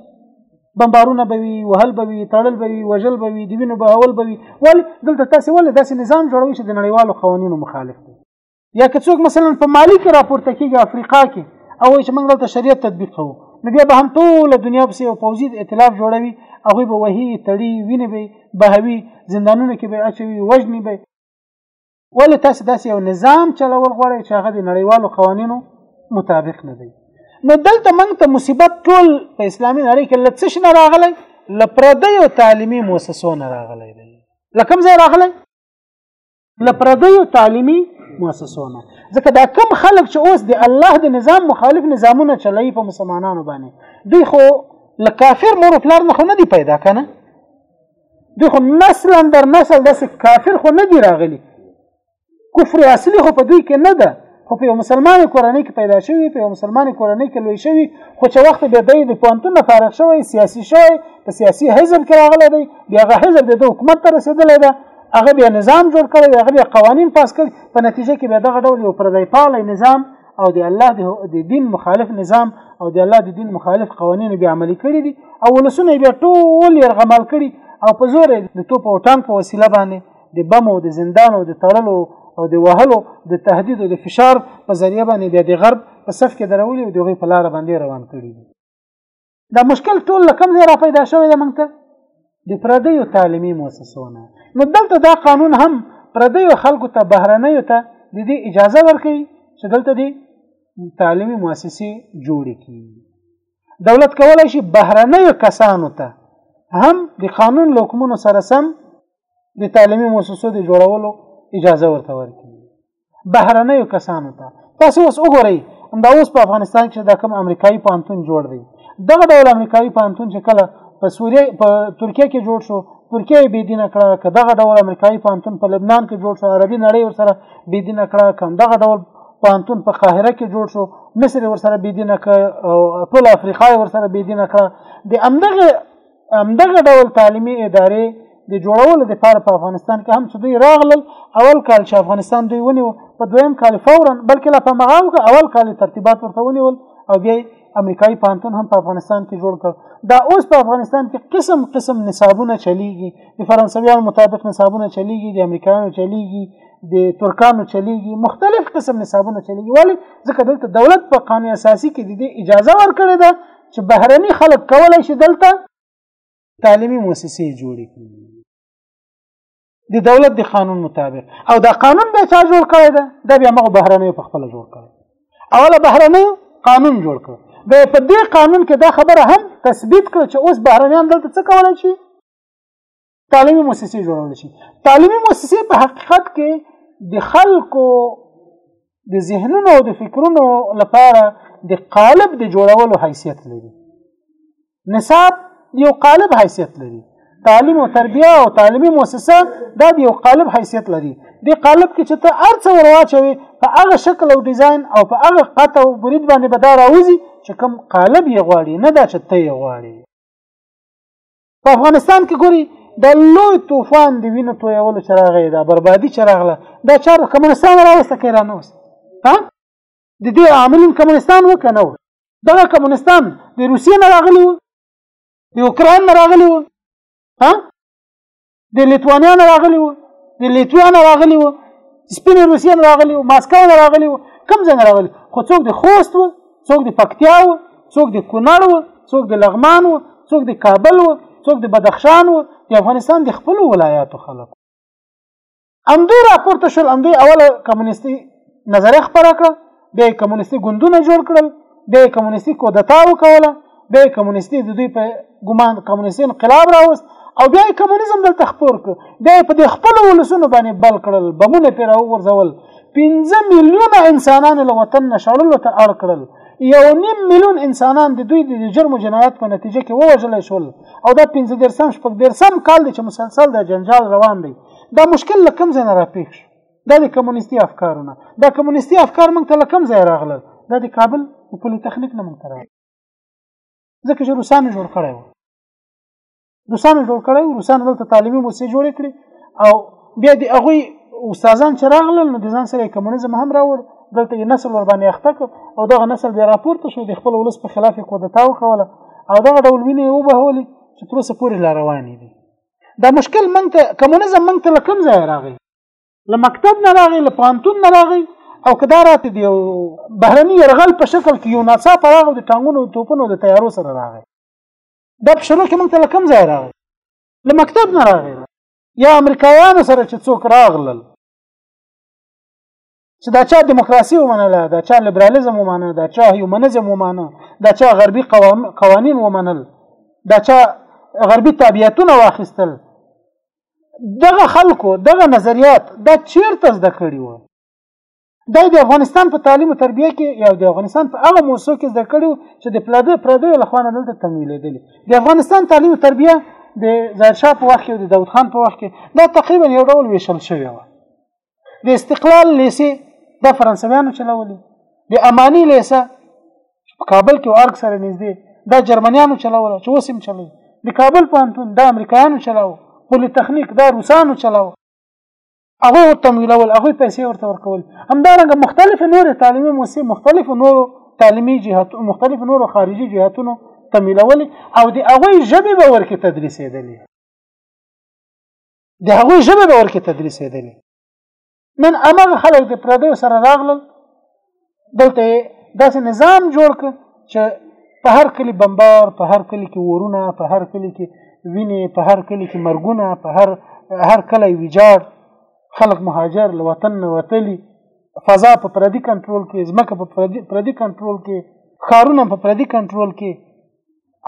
بمبارونه به وي وهل به وي تړل به وي وژل به وي د وینو بهول به وي ولې دلته تاسې ولې داسې نظام جوړوي چې د نړیوالو قوانینو مخالف دی یا که څوک مثلا په مالی کې راپورته کېږي افریقا کې او چې موږ دلته شریعت تطبیق کوو نو بیا به هم ټوله دنیا پسې یو پوځي ائتلاف جوړوي هغوی به وهي تړي وینې به بهوي زندانونو کې به اچوي وژني به ولې تاسو داسې یو نظام چلول غواړئ چې هغه د نړیوالو قوانینو مطابق نه دی نو دلته موږ ته مصیبت ټول په اسلامي نړۍ کې لڅ شنه راغلی لپردیو تعلیمي مؤسسو نه راغلی دی لکم ځای راغلی لپردیو تعلیمي مؤسسو نه ځکه دا کم خلک چې اوس د الله د نظام مخالف نظامونه چلایي په مسلمانانو باندې دوی خو لکافر مور پلار نه خو نه دی پیدا کنه د خو نسلا در نسل داسې کافر خو نه دی راغلی کفر اصلي خو په دوی کې نه ده خو په یو مسلمان کورنۍ کې پیدا شوی په یو مسلمان کورنۍ کې لوی شوی خو چې وخت به دی د پونتون نه فارغ شوی سیاسي شوی په سیاسي حزب کې راغلی دی بیا هغه حزب د حکومت ته رسېدلی ده هغه بیا نظام جوړ کړی هغه بیا قوانین پاس کړي په نتیجه کې بیا دغه ډول یو پردی پالی نظام او د الله د دین مخالف نظام او د الله د دین مخالف قوانینو بیا عملي کړي دي او ولسونه بیا ټول یې غمال کړي او په زور د توپ او ټانک په وسیله باندې د بم او د زندان او د تړلو او د وهلو د تهدید او د فشار په ذریعه باندې بیا د غرب په صف کې درولي او دغه په لار باندې روان کړي دي دا مشکل ټول له کوم ځای را پیدا شوی دی موږ ته د پردیو تعلیمي موسسو نه نو دلته دا قانون هم پردیو خلکو ته بهرنیو ته د دې اجازه ورکوي چې دلته دې تعلیمي موسسې جوړې کړي دولت کولای شي بهرنیو کسانو ته هم د قانون لوکمونو سره سم د تعلیمي موسسو د جوړولو اجازه ورته ورکړي بهرنیو کسانو ته تاسو اوس وګورئ دا اوس په افغانستان کې دا کوم امریکایي پانتون جوړ دی دغه ډول امریکایي پانتون چې کله په سوریه په ترکیه کې جوړ شو ترکیه بې دینه کړه که دغه ډول امریکایي پانتون په لبنان کې جوړ شو عربي نړۍ ورسره بې دینه کړه که دغه ډول پانتون په قاهره کې جوړ شو مصر ورسره بې دینه کړه او ټول افریقا ورسره بې دینه کړه د همدغه همدغه ډول تعلیمي ادارې د جوړولو لپاره په افغانستان کې هم چې دوی راغلل اول کال چې افغانستان دوی ونیو په دویم کال فورا بلکې لا په مغام کې اول کال ترتیبات ورته ونیول او بیا امریکایي پانتون هم په افغانستان کې جوړ کړ دا اوس په افغانستان کې قسم قسم نصابونه چلیږي د فرانسویانو مطابق نصابونه چلیږي د امریکایانو چلیږي د ترکانو چلیږي مختلف قسم نصابونه چلیږي ولی ځکه دلته دولت په قانون اساسي کې د دې اجازه ورکړې ده چې بهرني خلک کولای شي دلته تعلیمي موسسې جوړې کړي د دولت د قانون مطابق او دا قانون به چا جوړ کړی ده دا بیا موږ بهرنیو په خپل جوړ کړی اوله بهرنیو قانون جوړ کړ به په دې قانون کې دا خبره هم تثبیت کړ چې اوس بهرنیان دلته څه کولای شي تعلیمي موسسې جوړول شي تعلیمي موسسې په حقیقت کې د خلکو د ذهنونو او د فکرونو لپاره د قالب د جوړولو حیثیت لري نصاب یو قالب حیثیت لري تعلیم او تربیه او تعلیمي موسسه دا یو قالب حیثیت لري د قالب کې چې ته ارڅ ورواچوي په هغه شکل او ډیزاین او په هغه قطع او برید باندې به دا راوځي چې کوم قالب یې غواړي نه دا چې ته یې غواړي په افغانستان کې ګوري د لوی طوفان د وینو تویولو چې راغی دا بربادي چې راغله دا چار کمونستان راوسته کې را نوست ها د دې عاملین کمونستان و که نه و دغه کمونستان د روسیې نه راغلي وو د اوکراین نه راغلي وو ها د لیتوانیا نه راغلی وو د لیتویا نه راغلی وو سپین روسیه نه راغلی وو ماسکو نه راغلی وو کم ځای نه راغلی خو څوک د خوست وو څوک د پکتیا وو څوک د کونړ وو څوک د لغمان وو څوک د کابل وو څوک د بدخشان وو د افغانستان د خپل ولایاتو خلک همدوی راپورته شول همدوی اوله کمونیستي نظریه خپره کړه بیا یې کمونیستي ګوندونه جوړ کړل بیا یې کمونیستي کودتا وکوله بیا یې کمونیستي د دوی په ګمان کمونیستي انقلاب راوست او بیا یې کمونیزم دلته خپور کړ بیا یې په دې خپلو ولسونو باندې بل کړل بمونه پرې راوغورځول پنځه میلیونه انسانان له وطن نه شړلو ته اړ کړل یو نیم میلیون انسانان د دوی د جرم جنایت په نتیجه کې ووژل شول او دا پنځه درسم شپږ درسم کال دی چې مسلسل د جنجال روان دی دا مشکل له کوم ځای نه راپېښ شو دا د کمونیستي افکارو نه دا کمونیستي افکار موږ ته له کوم ځای راغلل دا د کابل د پولیتخنیک نه موږ ته راغلل ځکه چې روسانو جوړ کړی و روسانو جوړ کړی و روسانو دلته تعلیمي موسسې جوړې کړې او بیا د هغوی استادان چې راغلل نو د ځان سره کمونیزم هم راوړ دلته یې نسل ور باندې اخته کړ او دغه نسل بیا راپورته شو د خپل ولس په خلاف یې کودتا وکوله او دغه ډول وینې یې وبهولې چې تر اوسه پورې لا روانې دي دا مشکل موږ ته کمونیزم موږ ته له کوم ځایه راغی له مکتب نه راغی له پوهنتون نه راغی او که دا راته د یو بهرني یرغل په شکل کې یو ناڅاپه راغی د ټانګونو د توپونو د تیارو سره راغی دا په شروع کې موږ ته له کوم ځایه راغی له مکتب نه راغی یا امریکایانو سره چې څوک راغلل چې دا چا دیموکراسي ومنله دا چا لیبرالیزم ومنله دا چا هیومنزم ومنله دا چا غربي قوانین ومنل دا چا غربي تابعیتونه واخیستل دغه خلکو دغه نظریات دا چیرته زده کړي وو دا د افغانستان په تعلیم او تربیه کې یا د افغانستان په هغه موسسو کې زده کړي چې د پلادې پردې لخوانه دلته تمویلېدل د افغانستان تعلیم او تربیه د ظاهرشاه په وخت کې د داود خان په وخت کې دا تقریبا یو ډول ویشل شوی و د استقلال لیسه د فرانسویانو چلولې د امانی لیسه په کابل کې ارګ سره نږدې د جرمنیانو چلوله چې اوس هم چلوي د کابل پوهنتون د امریکایانو چلاو پولی تخنیک د روسانو چلاو هغه تمویلول هغه پیسې ورته ورکول همدارنګه مختلف نور تعلیمي موسسې مختلف نور تعلیمي جهات مختلف نور خارجي جهاتونو تمویلول او د هغه ژبه به ورکه تدریسېدلې د هغوی ژبه به ورکې تدریسېدلې نن هغه خلک د پردیو سره راغلل دلته داسې نظام جوړ کړ چې په هر کلی بمبار په هر کلی کې ورونه په هر کلی کې وینې په هر کلی کې مرګونه په هر هر کلی ویجاړ خلک مهاجر له وطن نه وتلي فضا په پردي کنټرول کې ځمکه په پردي کنټرول کې ښارونه په پردي کنټرول کې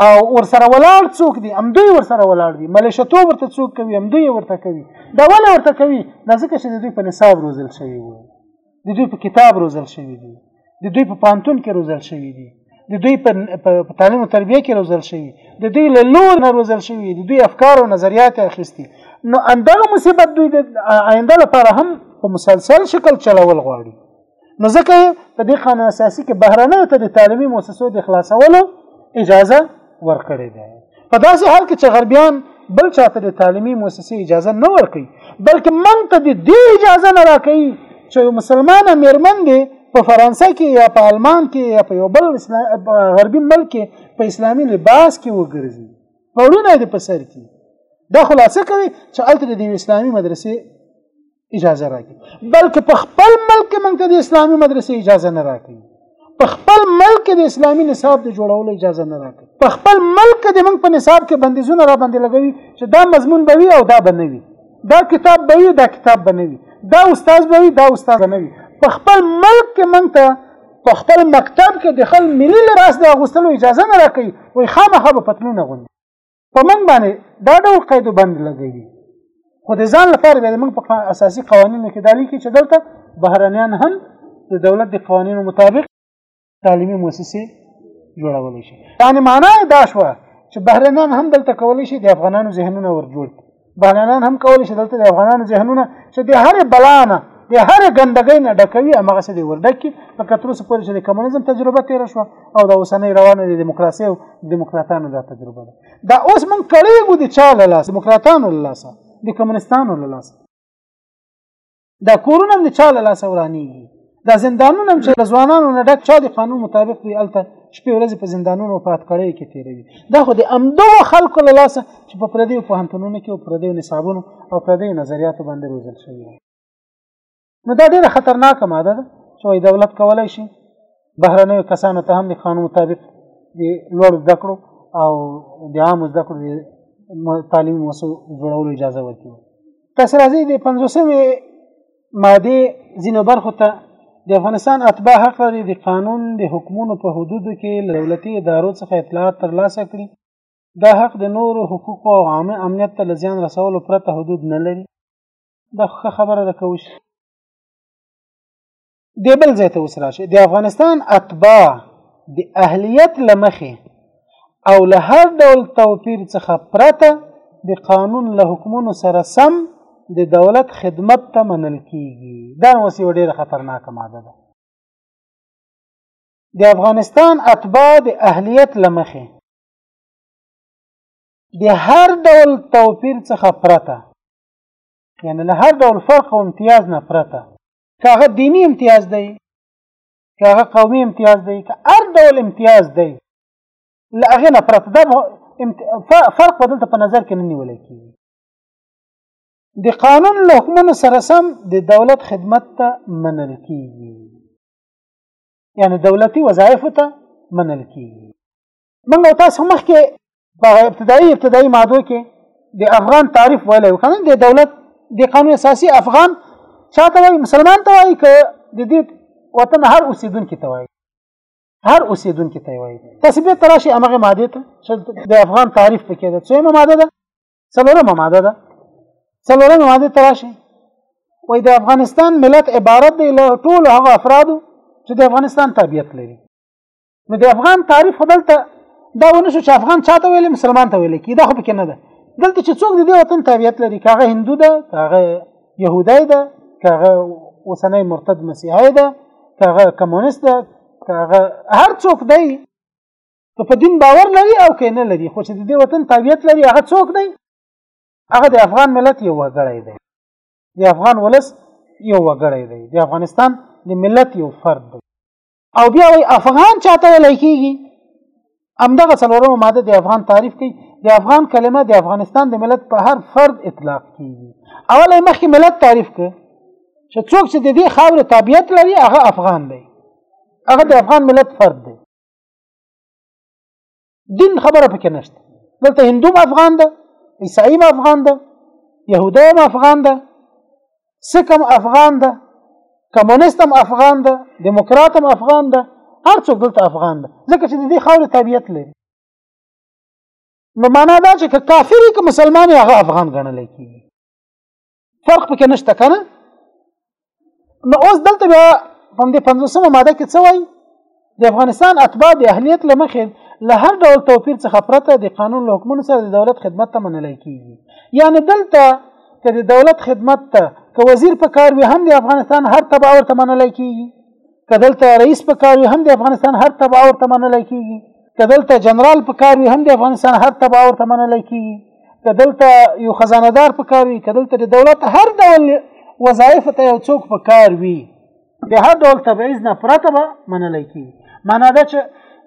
او ورسره ولاړ څوک دي هم دوی ورسره ولاړ دي ملشتو ورته څوک کوي هم دوی ورته کوي دا ول ورته کوي دا ځکه چې د دوی په نصاب روزل شوی وو د دوی په کتاب روزل شوی دي د دوی په پانتون کې روزل شوی دي د دوی په تعلیم او تربیه کې روزل شوی د دوی له لور نه روزل شوی د دوی افکار او نظریات اخیستي نو اندغه مصیبت دوی د آینده لپاره هم په مسلسل شکل چلول غواړي نو ځکه په دې قانون اساسي کې بهرنۍ ته د تعلیمي موسسو د خلاصولو اجازه ورکړې ده په داسې حال کې چې غربیان بل چاته د تعلیمي موسسې اجازه نه ورکړي بلکې من ته د دې اجازه نه راکړي چې مسلمانه میرمن دی په فرانسه کې یا په آلمان کې یا په یو بل غربي ملک کې په اسلامي لباس کې وګرځي پړونه دې په سر کې دا خلاصه کوي چې الته د اسلامي مدرسې اجازه راکړي بلکې په خپل ملک موږ ته د اسلامي مدرسې اجازه نه راکړي په خپل ملک د اسلامي نصاب د جوړولو اجازه نه راکړي په خپل ملک د موږ په نصاب کې بندیزونه را باندې لګوي چې دا مضمون به وي او دا به نه وي دا کتاب به وي دا کتاب به نه وي دا استاد به وي دا استاد به نه وي په خپل ملک کې موږ ته په خپل مکتب کې د خپل ملي لباس د اغوستلو اجازه نه راکوي وایي خامخا به پتلون اغوندي په من باندې دا ډول قید او بند لګوي خو د ځان لپاره به موږ په اساسي قوانینو کې دا لیکي چې دلته بهرنیان هم د دولت د قوانینو مطابق تعلیمي موسسې جوړولی شي یعنې معنا دا شوه چې بهرنیان هم دلته کولی شي د افغانانو ذهنونه ور جوړ کړي بهرنان هم کولی شي دلته د افغانانو ذهنونه چې د هرې بلا نه د هرې ګندګۍ نه ډکوي هماغسې دی ورډکي لکه تر اوسه پورې چې د کمونیزم تجربه تېره شوه او د اوسنۍ روانه د دیموکراسۍ او دیموکراتانو دا تجربه ده دا اوس موږ کړېږو د چا له لاسه دیموکراتانو له لاسه د کمونستانو له لاسه دا کورونه هم د چا له لاسه ورانېږي دا زندانونه هم چې له ځوانانو نه ډک چا د قانون مطابق دوی هلته شپې ورځې په زندانونو او په هتکړیو کې تېروي دا خو د همدغو خلکو له لاسه چې په پردیو پوهنتونونو کې او پردیو نصابونو او پردیو نظریاتو باندې روزل شوي نو دا ډېره خطرناکه ماده ده چې وایي دولت کولی شي بهرنیو کسانو ته هم د قانون مطابق د لوړو زده کړو او د عامو زده کړو د تعلیمي موسسو جوړولو اجازه ورکړي تاسو راځي د 500 ماده ځینو برخو ته د افغانستان اتباع حق لري د قانون د حکمونو په حدودو کې له دولتي ادارو څخه اطلاعات ترلاسه کړي دا حق د نورو حقوقو او عامه امنیت ته له زیان رسولو پرته حدود نه لري دا ښه خبره ده که وشي دی بل ځای ته اوس راشي د افغانستان اتباع د اهلیت له مخې او له هر ډول توپیر څخه پرته د قانون له حکمونو سره سم د دولت خدمت ته منل کیږي دا اوس یو ډیره خطرناکه ماده ده د افغانستان اتباع د اهلیت له مخې د هر ډول توپیر څخه پرته یعنی له هر ډول فرق او امتیاز نه پرته که هغه دینی امتیاز دی که هغه قومي امتیاز دی که هر ډول امتیاز دی له هغې نه پرته دا فرق به دلته په نظر کې نه نیول کېږي د قانون له حکمونو سره سم د دولت خدمت ته منل کېږي یعنی دولتي وظایفو ته منل کېږي موږ تاسو مخکې په ابتدایي ابتدایي مادو کې د افغان تعریف ویلی و کنه د دولت د قانون اساسي افغان چاته وایي مسلمان ته وایي که د دې وطن هر اوسیدونکي ته وایي هر اوسیدونکي ته وایي تاسو به تراشي هغه ماده ته چې د افغان تعریف پکې ده څومره ماده ده څلورمه ماده ده څلورمه ماده تراشي وای د افغانستان ملت عبارت دی له ټول هغه افرادو چې د افغانستان تابعیت لري نو د افغان تعریف خو دلته دا ونه شو چې افغان چاته ویل مسلمان ته ویل کی دا خو پکې نه ده دلته چې څوک د دې وطن تابعیت لري کاغه هندو ده کاغه يهودای ده کاغه وسنۍ مرتد مسیحای ده کاغه کمونیست ده کاغه هر څوک دی که په دین باور لري او که نه لري خو چې د دې وطن تابعیت لري هغه څوک دی هغه د افغان ملت یو وګړی دی د افغان ولس یو وګړی دی د افغانستان د ملت یو فرد دی او بیا وای افغان چاته ویل کیږي همدغه څلورمه ماده د افغان تعریف کوي د افغان کلمه د افغانستان د ملت په هر فرد اطلاق کیږي اوله مخکې ملت تعریف کړ چې څوک چې د دې خاورې تابعیت لري هغه افغان دی هغه د افغان ملت فرد دی دین خبره پکې نشته دلته هندو افغان ده عیسائی افغان ده يهودي افغان ده سکم افغان ده کمونیست هم افغان ده دیموکرات هم افغان ده هر څوک دلته افغان ده ځکه چې د دې خاورې طبیعت لري نو معنا دا چې کافر که مسلمان هغه افغان ګڼل کیږي فرق پکې نشته کنه نو اوس دلته بیا په دې 15مه ماده کې څه وایي د افغانستان اتباع د اهلیت لمخې له هر ډول توپیر څخه پرته د قانون له حکمونو سره د دولت خدمت ته منل کیږي یعنی دلته که د دولت خدمت ته که وزیر په کار وي هم د افغانستان هر تبع ورته منل کیږي کدلته رئیس په کار هم د افغانستان هر تبع او تمنل کیږي کدلته جنرال په کار هم د افغانستان هر تبع او تمنل کیږي کدلته یو خزانه دار په کار وي کدلته د دولت هر ډول وظایف ته یو څوک په کار وي د هر ډول تبعیض نه پرته به منل کیږي معنا دا چې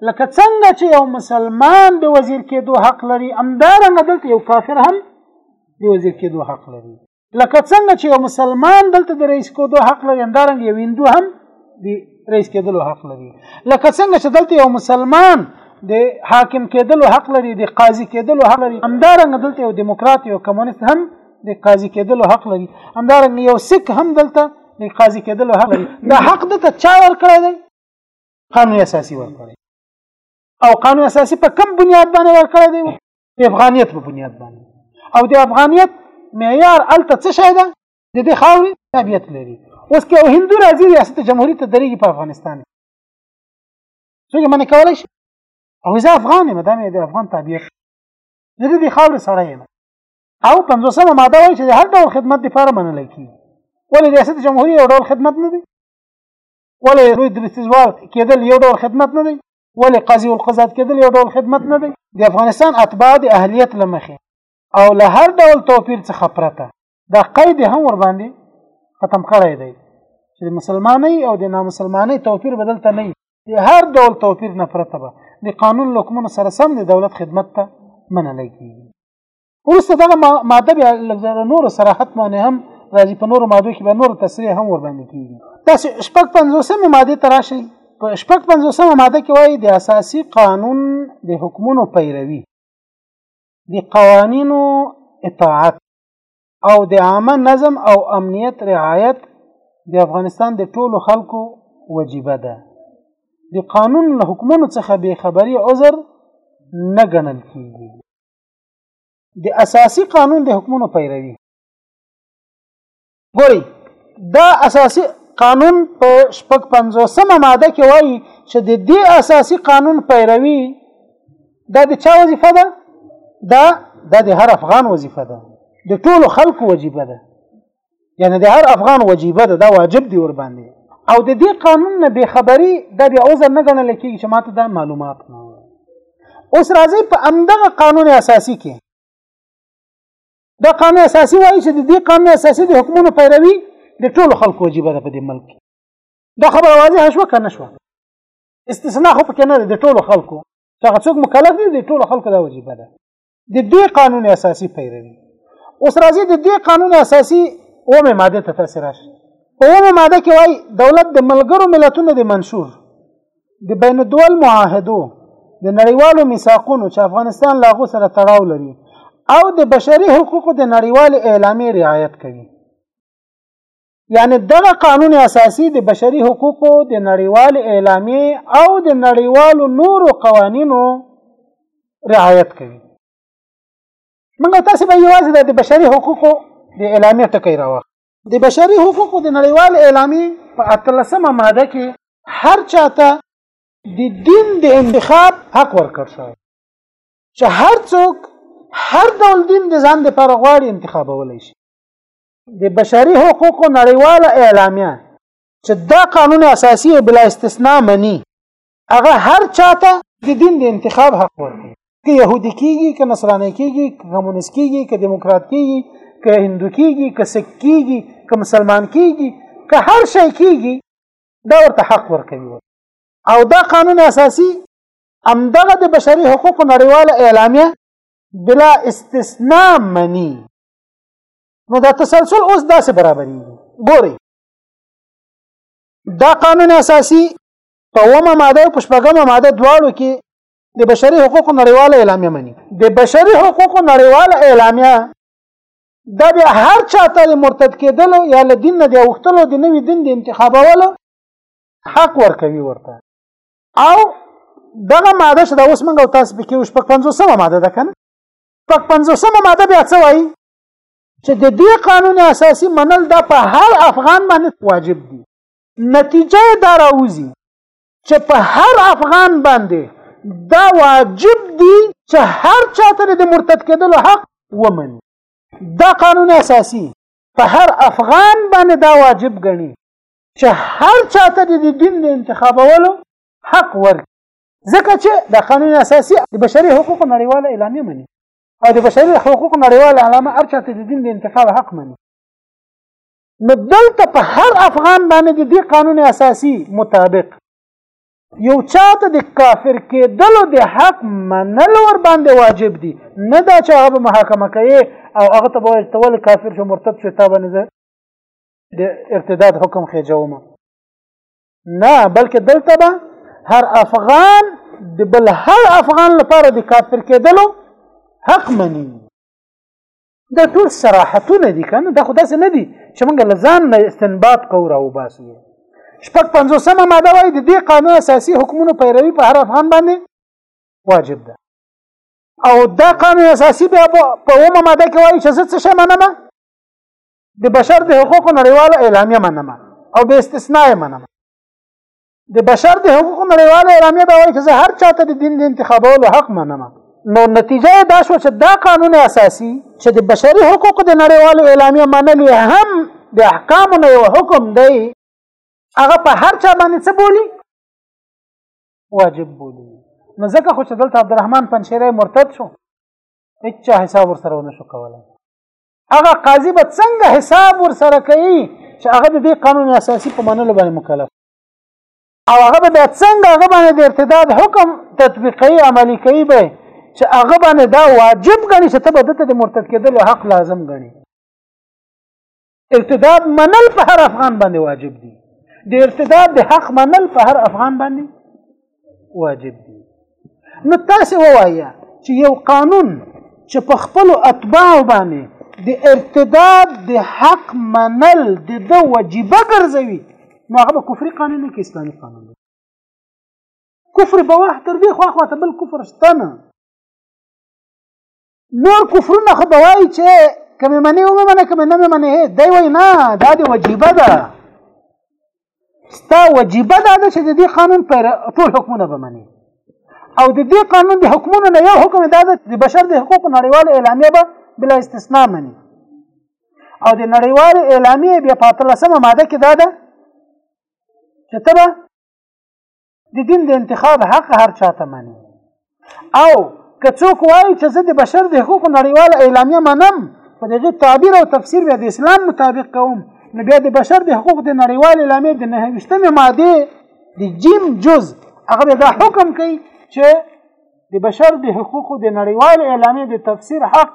لکه څنګه چې یو مسلمان د وزیر کېدو حق لري همدارنګه دلته یو کافر هم د وزیر کېدو حق لري لکه څنګه چې یو مسلمان دلته د رئیس کېدو حق لري همدارنګه یو هندو هم د رئیس کېدلو حق لري لکه څنګه چې دلته یو مسلمان د حاکم کېدلو حق لري د قاضي کېدلو حق لري همدارنګه دلته یو دیموکرات یو کمونیست هم د قاضي کېدلو حق لري همدارنګه یو سک هم دلته د قاضي کېدلو حق لري دا حق د چا ورکړی دی قانون اساسي ورکړی او قانون اساسي په کم بنیاد باندې ورکړی دی په افغانیت په بنیاد باندې او د افغانیت معیار الته څه شی ده د دې خاورې تابعیت لري اوس که یو هندو راځي ریاست جمهوریت ته درېږي په افغانستان څوک یې منع کولی شي او زه افغان یم دا مې د افغان تابعیت زه د دې خاورې سړی یم او پنځوسمه ماده وایي چې د هر ډول خدمت دپاره منلی کېږي ولې ریاست جمهوري یو ډول خدمت نه دی ولې لوی درستیزوال کېدل یو ډول خدمت نه دی ولې قاضي القضات کېدل یو ډول خدمت نه دی د افغانستان اتباع د اهلیت له مخې او له هر ډول توپیر څخه پرته دا قید هم ور باندې ختم کړی دی چې د مسلمانۍ او د نامسلمانۍ توپیر به دلته نه وي هر ډول توپیر نه پرته به د قانون له حکمونو سره سم د دولت خدمت ته منلی کېږي ورسته دغه ماده بیا لږه نور صراحت باندې هم راځي په نورو مادو کې به نور تصریح هم ور باندې کیږي تاسو شپږ پنځوسمه ماده تراشي په شپږ پنځوسمه ماده کې وایي د اساسي قانون د حکمونو پیروي د قوانینو اطاعت او د عامه نظم او امنیت رعایت د افغانستان د ټولو خلکو وجیبه ده د قانون له حکمونو څخه بې خبري عذر نه ګڼل کیږي د اساسي قانون د حکمونو پیروي ګوري دا اساسي قانون په شپږ پنځوسمه ماده کې وایي چې د دې اساسي قانون پیروي دا د چا وظیفه ده دا د هر افغان وظیفه ده د ټولو خلکو وظیفه ده یعنی د هر افغان وجیبه ده دا واجب دی ور باندې او د دې قانون نه به خبري د بیا عذر نه ګڼل کیږي چې ماته دا معلومات نه اوس راځي په امدغه قانون اساسي کې دا قانون اساسي وایي چې د دې قانون اساسي د حکومتونو پیروي د ټولو خلکو وجیبه ده په دې ملک دا خبره واضحه شوه که نه شوه استثناء خو پکې نه ده د ټولو خلکو چې هغه څوک مکلف دي د ټولو خلکو دا وجیبه ده د دې قانون اساسي پیروي اوس راځي د دې قانون اساسي اومه ماده ته تاسو راشي په اومه ماده کې وایي دولت د ملګرو ملتونو د منشور د بین الدول معاهدو د نړیوالو میثاقونو چې افغانستان له هغو سره تړاو لري او د بشري حقوقو د نړیوالې اعلامیې رعایت کوي یعنی دغه قانون اساسی د بشري حقوقو د نړیوال اعلامیې او د نړیوالو نورو قوانینو رعایت کوي موږ تاسو به یوازې د بشري حقوقو د اعلامیې ټکی راوخ د بشري حقوقو د نړیوال اعلامیې په اتلسمه ماده کې هر چاته د دین د انتخاب حق ورکړ شوی چې هر څوک هر ډول دین د ځان لپاره غواړي انتخابولی شي د بشري حقوقو نړیواله اعلامیه چې دا قانون اساسي بلا استثناء مني هغه هر چاته د دین د انتخاب حق ورکړي که يهودي کیږي که نصراني کیږي که کمونیست کیږي که دیموکرات کیږي که هندو کیږي که سک کیږي که مسلمان کیږي که هر شي کیږي دا ورته حق ورکوي او دا قانون اساسي همدغه د بشري حقوقو نړیواله اعلامیه بلا استثناء مني نو دا تسلسل اوس داسې برابرېږي ګوري دا قانون اساسي په ومه ماده او پښپګمه ماده دواړو کې د بشري حقوقو نړیواله اعلامیه مني د بشري حقوقو نړیواله اعلامیه دا بیا هر چاته د مرتد کېدلو یا له دین نه د اوښتلو د نوي دین د انتخابولو حق ورکوي ورته او دغه ماده چې دا اوس موږ تاسو پکې وش پک 500 ماده ده کنه پک 500 ماده بیا څه وایي چې د دې قانون اساسي منل دا په هر افغان باندې واجب دي نتیجه دا راوځي چې په هر افغان باندې دا واجب دي چې هر چاته د مرتد کېدلو حق ومني دا قانون اساسي په هر افغان باندې دا واجب ګڼي چې هر چاته د دین د انتخابولو حق ورکړي ځکه چې د قانون اساسي د بشري حقوقو نړیواله اعلامیه مني او د بشري حقوقو نړیوال علامه هر چاته د دین د انتخاب حق مني نو دلته په هر افغان باندې د دې قانون اساسي مطابق یو چاته د کافر کېدلو د حق منل ور باندې واجب دي نه دا چې هغه محاکمه کوي او هغه ته به وایي ته ولې کافر شو مرتد شو تا باندې د ارتداد حکم خېجومه نه بلکې دلته به هر افغان د بل هر افغان لپاره د کافر کېدلو حق مني دا ټول صراحتونه دي کنه دا خو داسې نه دي چې موږ له ځان نه استنباط کوو را وباسو شپږ پنځوسمه ماده وایي د دې قانون اساسي حکمونو پیروي په هر افغان باندې واجب ده او دا قانون اساسي بیا په اومه ماده کې وایي چې زه څه شی منم د بشر د حقوقو نړیواله اعلامیه منم او به استثناء منم د بشر د حقوقو نړیواله اعلامیه به وایي چې زه هر چاته د دین د انتخابولو حق منم نو نتیجه دا شو چې دا قانون اساسي چې د بشري حقوقو د نړیوالو اعلامیه منل هم د احکامو نه یو حکم دی هغه په هر چا باندې څه بولی واجب بولی نو ځکه خو چې دلته عبدالرحمن پنشیری مرتد شو هیڅ حساب ورسره ونه شو کولی هغه قاضي به څنګه حساب ور سره کوي چې هغه د دې قانون اساسي په منلو باندې مکلف او هغه به څنګه هغه باندې د ارتداد حکم تطبیقي عملی کوي به چې هغه باندې دا واجب غني چې ته به دته د مرتد کېدلو حق لازم غني ارتداد منل په هر افغان باندې واجب دي د ارتداد د حق منل په هر افغان باندې واجب دي نو تاسو ووایا چې یو قانون چې په خپل اتباع باندې د ارتداد د حق منل د د واجبه ګرځوي نو هغه کفر قانون نه کې اسلامي قانون دی کفر به واه تر دې خو خو ته بل کفر شته نه نور کفرونه خو به وایي چې که مې منې ومې منه که مې نه مې منې دی وایي نه دا دې وجیبه ده ستا وجیبه دا ده چې د دې قانون پر ټول حکمونه به منې او د دې قانون د حکمونو نه یو حکم دا ده د بشر د حقوقو نړیواله اعلامیه به بلا استثنا مني او د نړیوالې اعلامیې بیا په اتلسمه ماده کې دا ده چې ته به د دین د انتخاب حق هر چاته مني او که څوک وایي چې زه د بشر د حقوقو نړیواله اعلامیه منم په دغه تعبیر او تفسیر بیا د اسلام مطابق کوم نو بیا د بشر د حقوق د نړیوال اعلامیې د نهویشتمې مادې د جیم جز هغه دا حکم کوي چې د بشر د حقوقو د نړیوال اعلامیې د تفسیر حق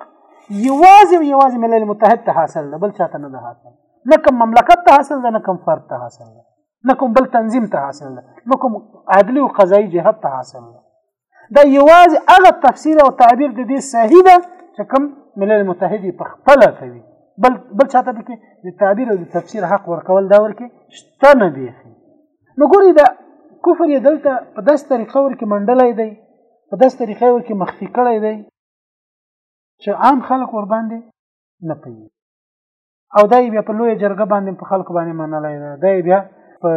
یوازې او یوازې ملل متحد ته حاصل ده بل چاته نه ده حاصل نه کوم مملکت ته حاصل ده نه کوم فرد ته حاصل ده نه کوم بل تنظیم ته حاصل ده نه کوم عدلی او قضایي جهت ته حاصل ده دا یوازې هغه تفسیر او تعبیر د دې صحیح ده چې کوم ملل متحد په خپل کوي بل بل چاته به کې د تعبیر او د تفسیر حق ورکول دا ورکه شته نه دی نو ګوري دا کفر یې دلته په داس طریقه ورکه منډلای دی په داس طریقه ورکه مخفي کړی دی چې عام خلک ور باندې نه پوي او دا بیا په لوی جرګه باندې په خلکو باندې منلای ده دا بیا په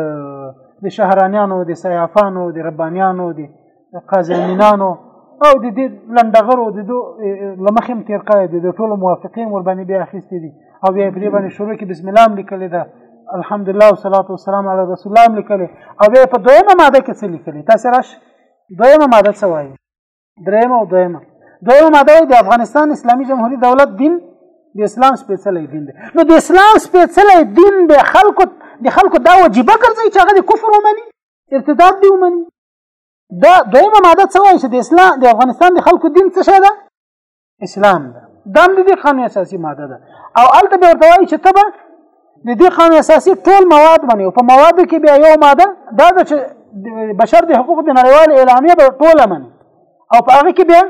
د شهرانیانو د سیافانو د ربانیانو د قازمینانو او د دې لندغرو د دو لمخم تیر کړی د ټولو موافقین ور باندې بیا اخیستې دي او بیا پرې باندې شروع کې بسم الله لیکل ده الحمدلله والصلاه والسلام علی رسول الله لیکل او بیا په دویمه ماده کې څه لیکل تاسو راش دویمه ماده څه وایي دریم او دویمه دویمه ماده د افغانستان اسلامي جمهوریت دولت دین د اسلام سپېڅلی دین دی نو د اسلام سپېڅلی دین به خلکو د خلکو دا وجیبه ګرځي چې هغه د کفر ومني ارتداد دی ومني دا دویمه ماده څه وایي چې د اسلام د افغانستان د خلکو دین څه شی ده اسلام ده دا هم د دې قانون اساسي ماده ده او هلته به ورته وایي چې ته به د دې قانون اساسي ټول مواد منې او په موادو کې بیا یو ماده دا ده چې بشر د حقوق د نړیوال اعلامیه به ټوله منې او په هغه کې بیا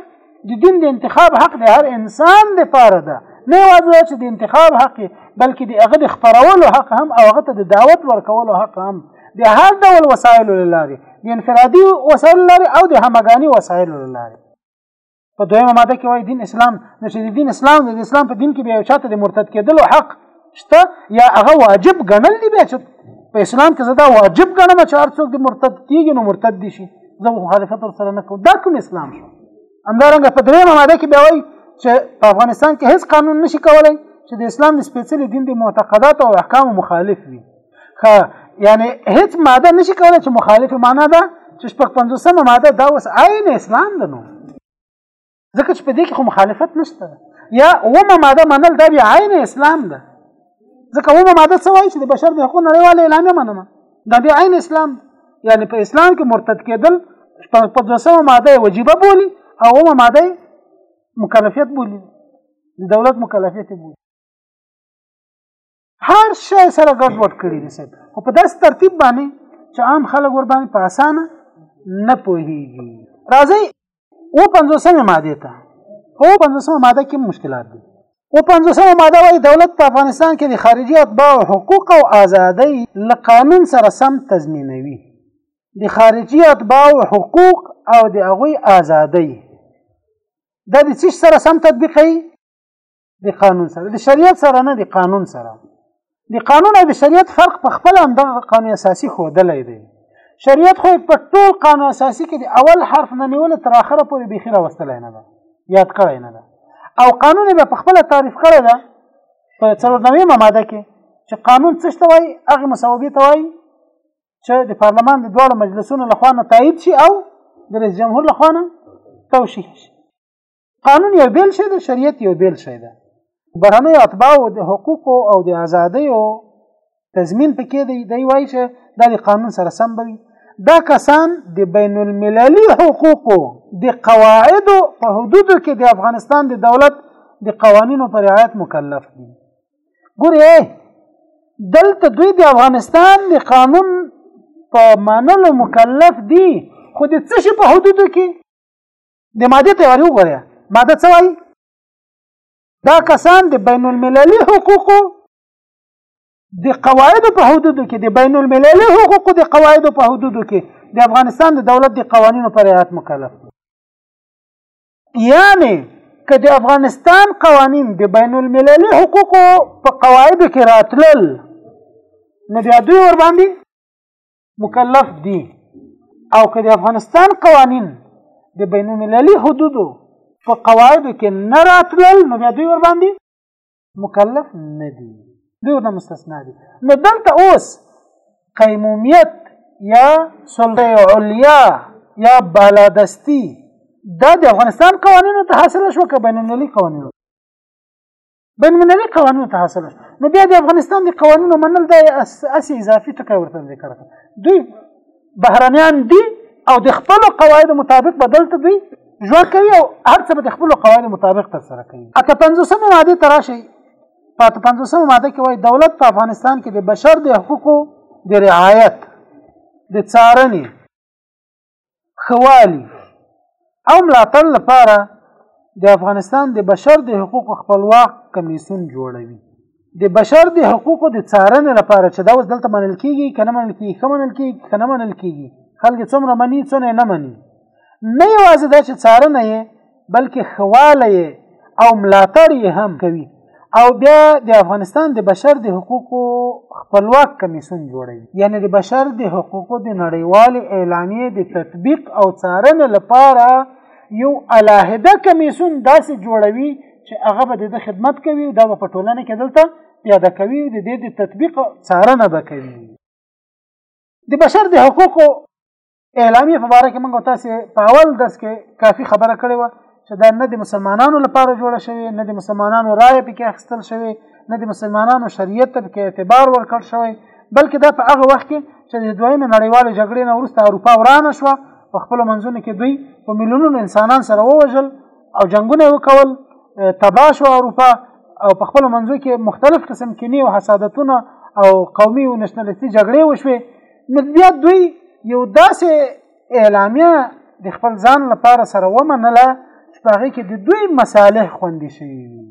د دین د انتخاب حق د هر انسان لپاره ده نه یوازې چې د انتخاب حق بلکې د هغه د خپرولو حق هم او هغه ته د دعوت ورکولو حق هم د هر ډول وسایلو لارې د انفرادي وسایلو لارې او د همګاني وسایلو لارې په دویمه ماده کې وایي دین اسلام نو چې دین اسلام د اسلام په دین کې بیا یو چاته د مرتد کېدلو حق شته یا هغه واجب ګڼل دی بیا چې په اسلام کې زدا واجب ګڼم چې هر څوک د مرتد کېږي نو مرتد دي شي زه مخالفت سره نه کوم دا کوم اسلام شو همدارنګه په دریمه ماده کې بیا وایي چې په افغانستان کې هیڅ قانون نشي کولای چې د اسلام د سپېڅلي دین د معتقدات او احکام مخالف وي ها یعنی هیڅ ماده نشي کولای چې مخالف معنا ده چې شپږ پنځوسمه ماده دا اوس عین اسلام ده نو ځکه چې په دې کې خو مخالفت نشته یا اومه ماده منل دا بیا عین اسلام ده ځکه اومه ماده څه وایي چې د بشر د حقوقو نړیواله اعلامیه مننه دا بیا عین اسلام یعنی په اسلام کې مرتد کېدل شپږ پنځوسمه ماده وجیبه بولي او اومه ماده مکلفیت بولي د دولت مکلفیت بولي هر شی سره ګډ وډ کړی دی صاحب خو په داس ترتیب باندې چې عام خلک ور باندې په اسانه نه پوهیږي راځي او 500 ماده ته او 500 ماده کې مشکلات دي او 500 ماده وايي دولت په افغانستان کې د خارجي اتباع حقوق او ازادۍ له قانون سره سم تضمینوي د خارجي اتباع حقوق او د هغوی ازادۍ د دې څه سره سم تطبیقي د قانون سره د شریعت سره نه د قانون سره د قانون او د شریعت فرق په خپل هم د قانون اساسي خودلې دی شریعت خو په ټول قانون اساسي کې د اول حرف نه نیول تر اخره پورې بيخي راوستل نه ده یاد کړی نه ده او قانون به په خپل تعریف کړی ده په څلور نویمه ماده کې چې قانون څه ته وایي هغه مساوي ته وایي چې د پارلمان د دواړو مجلسونو لخوا نه تایید شي او د رئیس جمهور لخوا نه توشیح شي قانون یو بیل شی دی شریعت یو بیل شی دی برنه اتباع او د حقوق او د ازادۍ او تضمین پکې دی دی وایي چې دا د قانون سره سم به دا کسان د بین المللي حقوقو د قواعدو په حدودو کې د افغانستان د دولت د قوانینو پر رعایت مکلف دي ګوره دلته دوی د افغانستان د قانون په منلو مکلف دي خو د څه شي په حدودو کې د ماده تیوري وګورئ ماده څه وایي دا کسان د بین المللي حقوقو د قواعدو په حدودو کې د بین المللي حقوقو د قواعدو په حدودو کې د افغانستان د دولت د قوانینو پر رعایت مکلف دي یعنی که د افغانستان قوانین د بین المللي حقوقو په قواعدو کې راتلل نو بیا دوی ور باندې مکلف دي او که د افغانستان قوانین د بین المللي حدودو په قواعدو کې نه راتلل نو بیا دوی ورباندې مکلف نه دي دوی ورنه مستثنا دي نو دلته اوس قیمومیت یا سلطه علیا یا بالادستی دا د افغانستان قوانینو ته حاصله شوه که بین المللي قوانینو بین المللي قوانینو ته حاصل شو نو بیا د افغانستان د قوانینو منل د اسې اضافي ټکی ورته ذکر کړ دوی بهرنیان دي او د خپل قواعد مطابق بدلته دوی ژوند کوي او هر څه به د خپل قواعد مطابق تر سره کوي اته 15 ماده تراشي په 15 ماده کې وایي دولت په افغانستان کې د بشر د حقوقو د رعایت د څارنې ښه والي او ملاتړ لپاره د افغانستان د بشر د حقوقو خپلواک کمیسون جوړوي د بشر د حقوقو د څارنې لپاره چې دا اوس دلته منل کیږي کنه منل کیږي ښه منل کیږي کنه منل کیږي خلک څومره مني څونه نه مني نه یوازې دا چې څارنه یې بلکې خواله یې او ملاتړ یې هم کوي او بیا د افغانستان د بشر د حقوقو خپلواک کمیسون جوړوي یعنی د بشر د حقوقو د نړیوال اعلامیې د تطبیق او څارنې لپاره یو علاهده کمیسون داسې جوړوي چې هغه به د خدمت کوي او دا په ټولنه کې دلته پیاده کوي د دې د تطبیق څارنه به کوي د بشر د حقوقو اعلامیه په باره کې موږ تاسو په اول درس کې کافي خبره کړې و چې دا نه د مسلمانانو لپاره جوړه شوې نه د مسلمانانو رائے پکې اخستل شوې نه د مسلمانانو شریعت ته پکې اعتبار ورکړ شوی بلکې دا په هغه وخت کې چې د دویمه نړیوالې جګړې نه وروسته اروپا ورانه شوه په خپل منځونو کې دوی په میلیونونو انسانان سره ووژل او جنگونه وکول تباه شو اروپا او په خپل منځو کې مختلف قسم کینې او حسادتونه او قومي او نشنلیستي جګړې وشوې نو بیا دوی یو داسې اعلامیه د خپل ځان لپاره سره ومنله چې په هغې کې د دوی مصالح خوندي شوي وي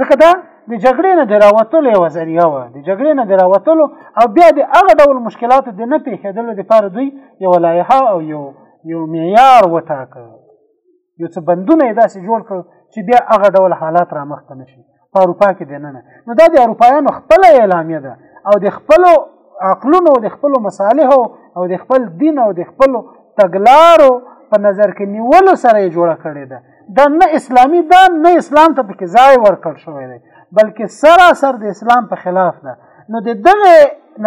ځکه دا د جګړې نه د راوتلو یوه ذریعه وه د جګړې نه د راوتلو او بیا د هغه ډول مشکلاتو د نه پېښېدلو دپاره دوی یوه لایحه او یو یو معیار وټاکه یو څه بندونه یې داسې جوړ کړل چې بیا هغه ډول حالات رامخته نه شي په اروپا کې دی نه نه نو دا د اروپایانو خپل اعلامیه ده او د خپل عقلونو د خپل مصالحو او د خپل دین او د خپل تګلارو په نظر کې نیولو سره یې جوړه کړې ده دا نه اسلامی ده نه اسلام ته پکې ځای ورکړ شوی دی بلکې سراسر د اسلام په خلاف ده نو د دغه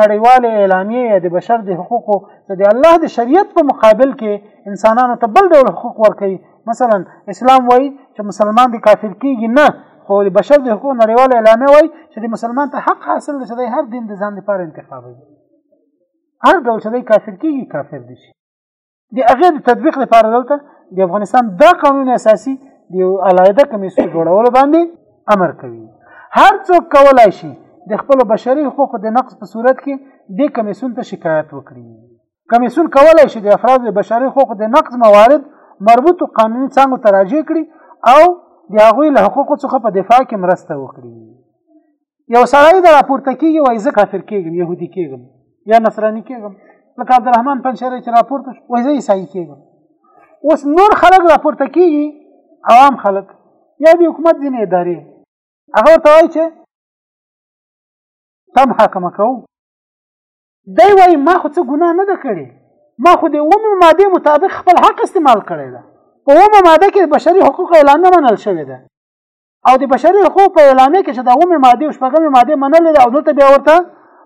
نړیوال اعلامیه د بشر د حقوقو د الله د شریعت په مقابل کې انسانانو ته بل ډول حقوق ورکوي مثلا اسلام وایي چې مسلمان دی کافر کیږي نه خو د بشر د حقوق نړیوال اعلامیه وایي چې د مسلمان ته حق حاصل دی چې د هر دین د ځان لپاره انتخابوي هر ډول چې دی کافر کیږي کافر دي شي د هغې د تطبیق لپاره دلته د افغانستان دا قانون اساسي د یو علاحده کمیسیون جوړولو باندې امر کوي هر څوک کولای شي د خپل بشري حقوقو د نقض په صورت کې د کمیسیون ته شکایت وکړي کمیسیون کولای شي د افراد د بشري حقوقو د نقض موارد مربوطو قانوني څنګه تراجع کړي او د هغوی له حقوقو څخه په دفاع کې مرسته وکړي یو سړی د راپورته کیږي وایي زه کافر کیږم يهودي کیږم یا نصراني کیږم لکه عبدالرحمن پنشری چې راپورته شو وایي زه عیسائی کیږم اوس نور خلک راپورته کیږي عوام خلک یا د حکومت ځینې ادارې هغه ورته وایي چې تم حاکمه کوو دی وایي ما خو څه ګناه نه ده کړې ما خو د اومې مادې مطابق خپل حق استعمال کړی ده په اومه ماده کې د بشري حقوق اعلامیه منل شوې ده او د بشري حقوق په اعلامیه کې چې د اومه ماده او شپږمه ماده منل ده او دلته بیا ورته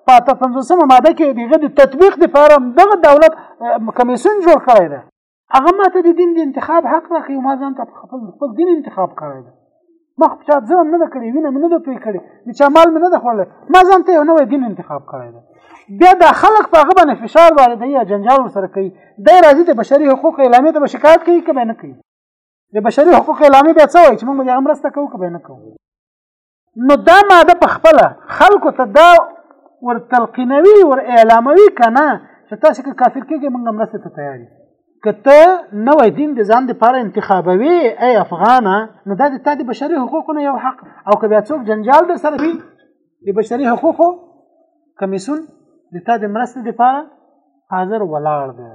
په اته پنځوسمه ماده کې دغه د تطبیق لپاره دغه دولت کمیسیون جوړ کړی ده هغه ماته د دین د انتخاب حق راکوي ما ځان ته خپل خپل دین انتخاب کړی دی ما خو چا ځان نه کړی وینه مې نه ده توی کړې د چا مال مې نه ده خوړلی ما ځان ته یو نوی دین انتخاب کړی دی بیا دا خلک په هغه باندې فشار واردوي یا جنجال ورسره کوي دی راځي د بشري حقوق اعلامیې ته به شکایت کوي که به نه کوي د بشري حقوق اعلامیې بیا څه وایي چې موږ به دې مرسته کوو که به نه کوو نو دا ماده په خپل خلکو ته دا ور تلقینوي ور اعلاموي کنه چې تاسو که کافر کېږئ موږ مرسته ته تیار یو کته نوې دین د ځان لپاره انتخابوي ای افغانه نو دا د تاسو بشري حقوقو نه یو حق او که بیا څوک جنجال در سره وي د بشري حقوقو کمیسون د تا د مرستې لپاره حاضر ولاړ دی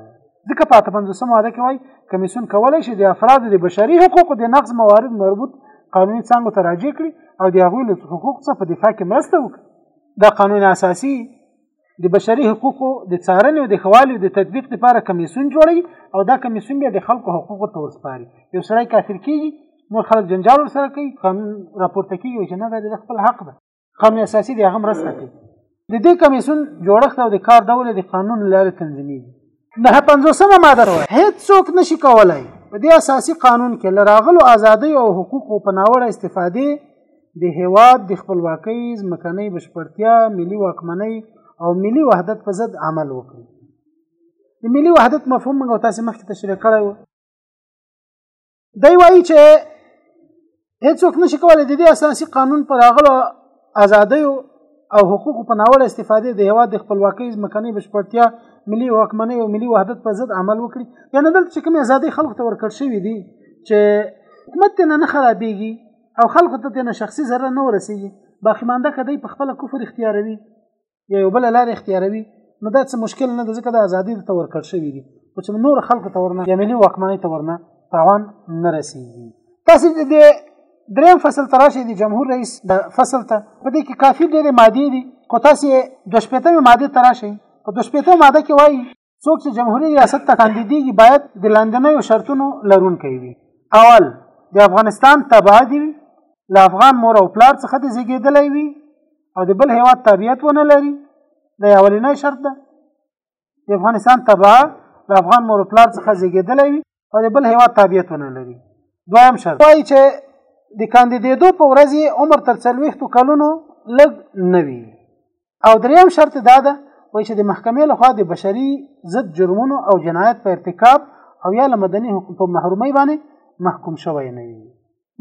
ځکه په 15 ماده کې وایي کمیسون کولای شي د افرادو د بشري حقوقو د نقض موارد مربوط قانوني څنګه ته راجع کړي او د هغوی له حقوق څخه په دفاع کې مرسته وکړي دا قانون اساسي د بشري حقوقو د څارنې او د خوالي د تطبیق لپاره کمیسون جوړي او دا کمیسون بیا د خلکو حقوقو ته ورسپاري یو سړی کافر کیږي نو خلک جنجال ورسره کوي قانون راپورته کیږي چې نه دا د خپل حق ده قانون اساسي دی هغه مرسته کوي د دې کمیسون جوړښت او د کار ډول د قانون لارې تنظیمېږي د 50مه ماده هیڅ څوک نشي کولای په دې اساسي قانون کې لراغلو ازادۍ او حقوقو په ناوړه استفادې د هیواد د خپلواکۍ ځمکنۍ بشپړتیا ملي واکمنۍ او ملي وحدت په ضد عمل وکړي د ملي وحدت مفهوم موږ تاسو مخکې تشریح کړی و دی وایي چې هیڅوک نشي کولای د دې اساسي قانون پر هغه ازادۍ او حقوق په ناوړه استفادې د هوا د خپلواکۍ ځمکنۍ بشپړتیا ملي واکمنۍ او ملي وحدت په ضد عمل وکړي یعنې دلته چې کومې ازادۍ خلکو ته ورکړ شوي دي چې حکومت نه نه خرابېږي او خلکو ته نه شخصي ضرر نه ورسېږي باقي مانده که دی په خپله کفر اختیاروي یا یو بل لار اختیاروي نو دا څه مشکل نه ده ځکه د ازادي ته ورکړ شوی دي او چې نور خلکو ته ورنه یا ملي واکمنۍ ته ورنه تاوان نه رسیږي تاسو د دریم فصل تراشي د جمهور رئیس د فصل ته په دې کې کافي ډېرې مادې دي خو تاسو د شپږمې ماده تراشي په د شپږمې ماده کې وایي څوک چې جمهوریت ریاست ته کاندیدېږي باید د لاندنیو شرطونو لرونکی وي اول د افغانستان تبعه دی له افغان مور او پلار څخه د زیږېدلی وي او د بل هیواد تابعیت ونه لري دا اولنی شرط ده د افغانستان تبعه له افغان مور او پلار څخه زیږېدلی وي او د بل هیواد تابعیت ونه لري دویم شرط وایي چې د کاندیدېدو په ورځ یې عمر تر څلوېښتو کلونو لږ نه وي او دریم شرط دا ده وایي چې د محکمې لخوا د بشري ضد جرمونو او جنایت په ارتکاب او یا له مدني حقوق په محرومۍ باندې محکوم شوی نه وي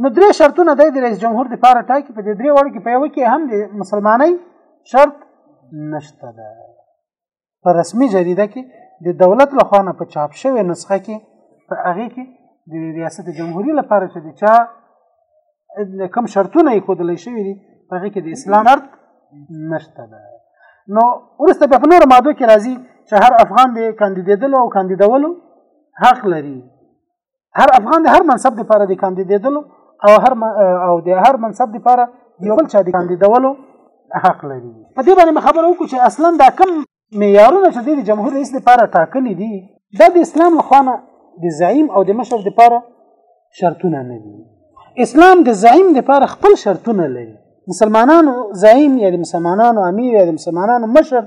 نو درې شرطونه د رئیس جمهور د پاره ټاکي په دې درې وړ کې په یو کې هم د مسلمانۍ شرط نشته ده په رسمي جریده کې د دولت لخوا نه په چاپ شوې نسخه کې په هغه کې د ریاست جمهوریت لپاره چې د چا کوم شرطونه یې کودل شوی دي هغه کې د اسلام شرط نشته ده نو ورسته په نور ماده کې راځي چې هر افغان د کاندیدېدلو او کاندیدولو حق لري هر افغان د هر منصب لپاره د کاندیدېدلو او هر او د هر منصب لپاره یو بل چا د کاندیدولو حق لري په دې باندې خبره وکړو چې اصلا دا کم معیارونه چې د جمهور رئیس لپاره ټاکلي دي دا د اسلام لخوا نه د زعیم او د مشر لپاره شرطونه نه دي اسلام د زعیم لپاره خپل شرطونه لري مسلمانانو زعیم یا د مسلمانانو امیر یا د مسلمانانو مشر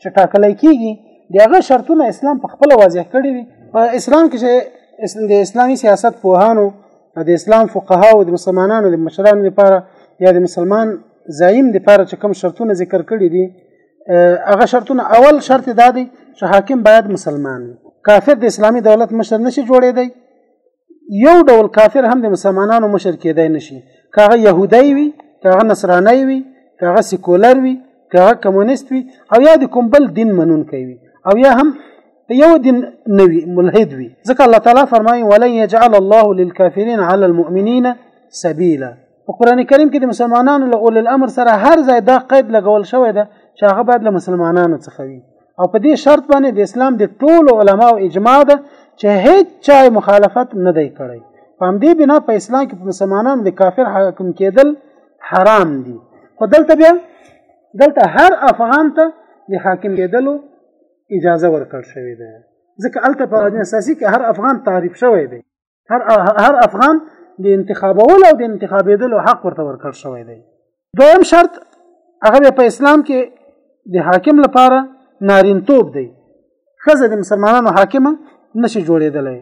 چې ټاکل کیږي دغه شرطونه اسلام په خپل واضح کړی دي په اسلام کې چې د اسلامي سیاست پوهانو د اسلام فقها او د مسلمانانو د مشرانو لپاره یا د مسلمان زعیم لپاره چې کوم شرطونه ذکر کړی دي هغه شرطونه اول شرط دا دی چې حاکم باید مسلمان وي کافر د اسلامي دولت مشر نشي جوړېدی یو ډول کافر هم د مسلمانانو مشر کېدای نشي کاغه يهودای وي کاغه نصرانای وي کاغه سیکولر وي کاغه کمونیست وي او یا د کوم بل دین منون کوي او یا هم یو دین نوي ملحد وي ځکه الله تعالی فرمایي ولن يجعل الله للكافرين على المؤمنين سبيلا په قران کریم کې د مسلمانانو له اول الامر سره هر ځای دا قید لګول شوی دی چې هغه باید له مسلمانانو څخه وي او په دې شرط باندې د اسلام د ټولو علماو اجماع ده چې هیڅ چا مخالفت نه دی کړی په همدې بنا په اسلام کې په مسلمانانو د کافر حاکم کېدل حرام دي خو دلته بیا دلته هر افغان ته د حاکم کېدلو اجازه ورکړ شوې ده ځکه الته په اساسي کې هر افغان تعریف شوی دی هر هر افغان د انتخابول او د انتخابېدلو حق ورته ورکړ شوی دی دویم شرط هغه په اسلام کې د حاکم لپاره نارینتوب دی خزه د مسلمانانو حاکمه نشي جوړېدلی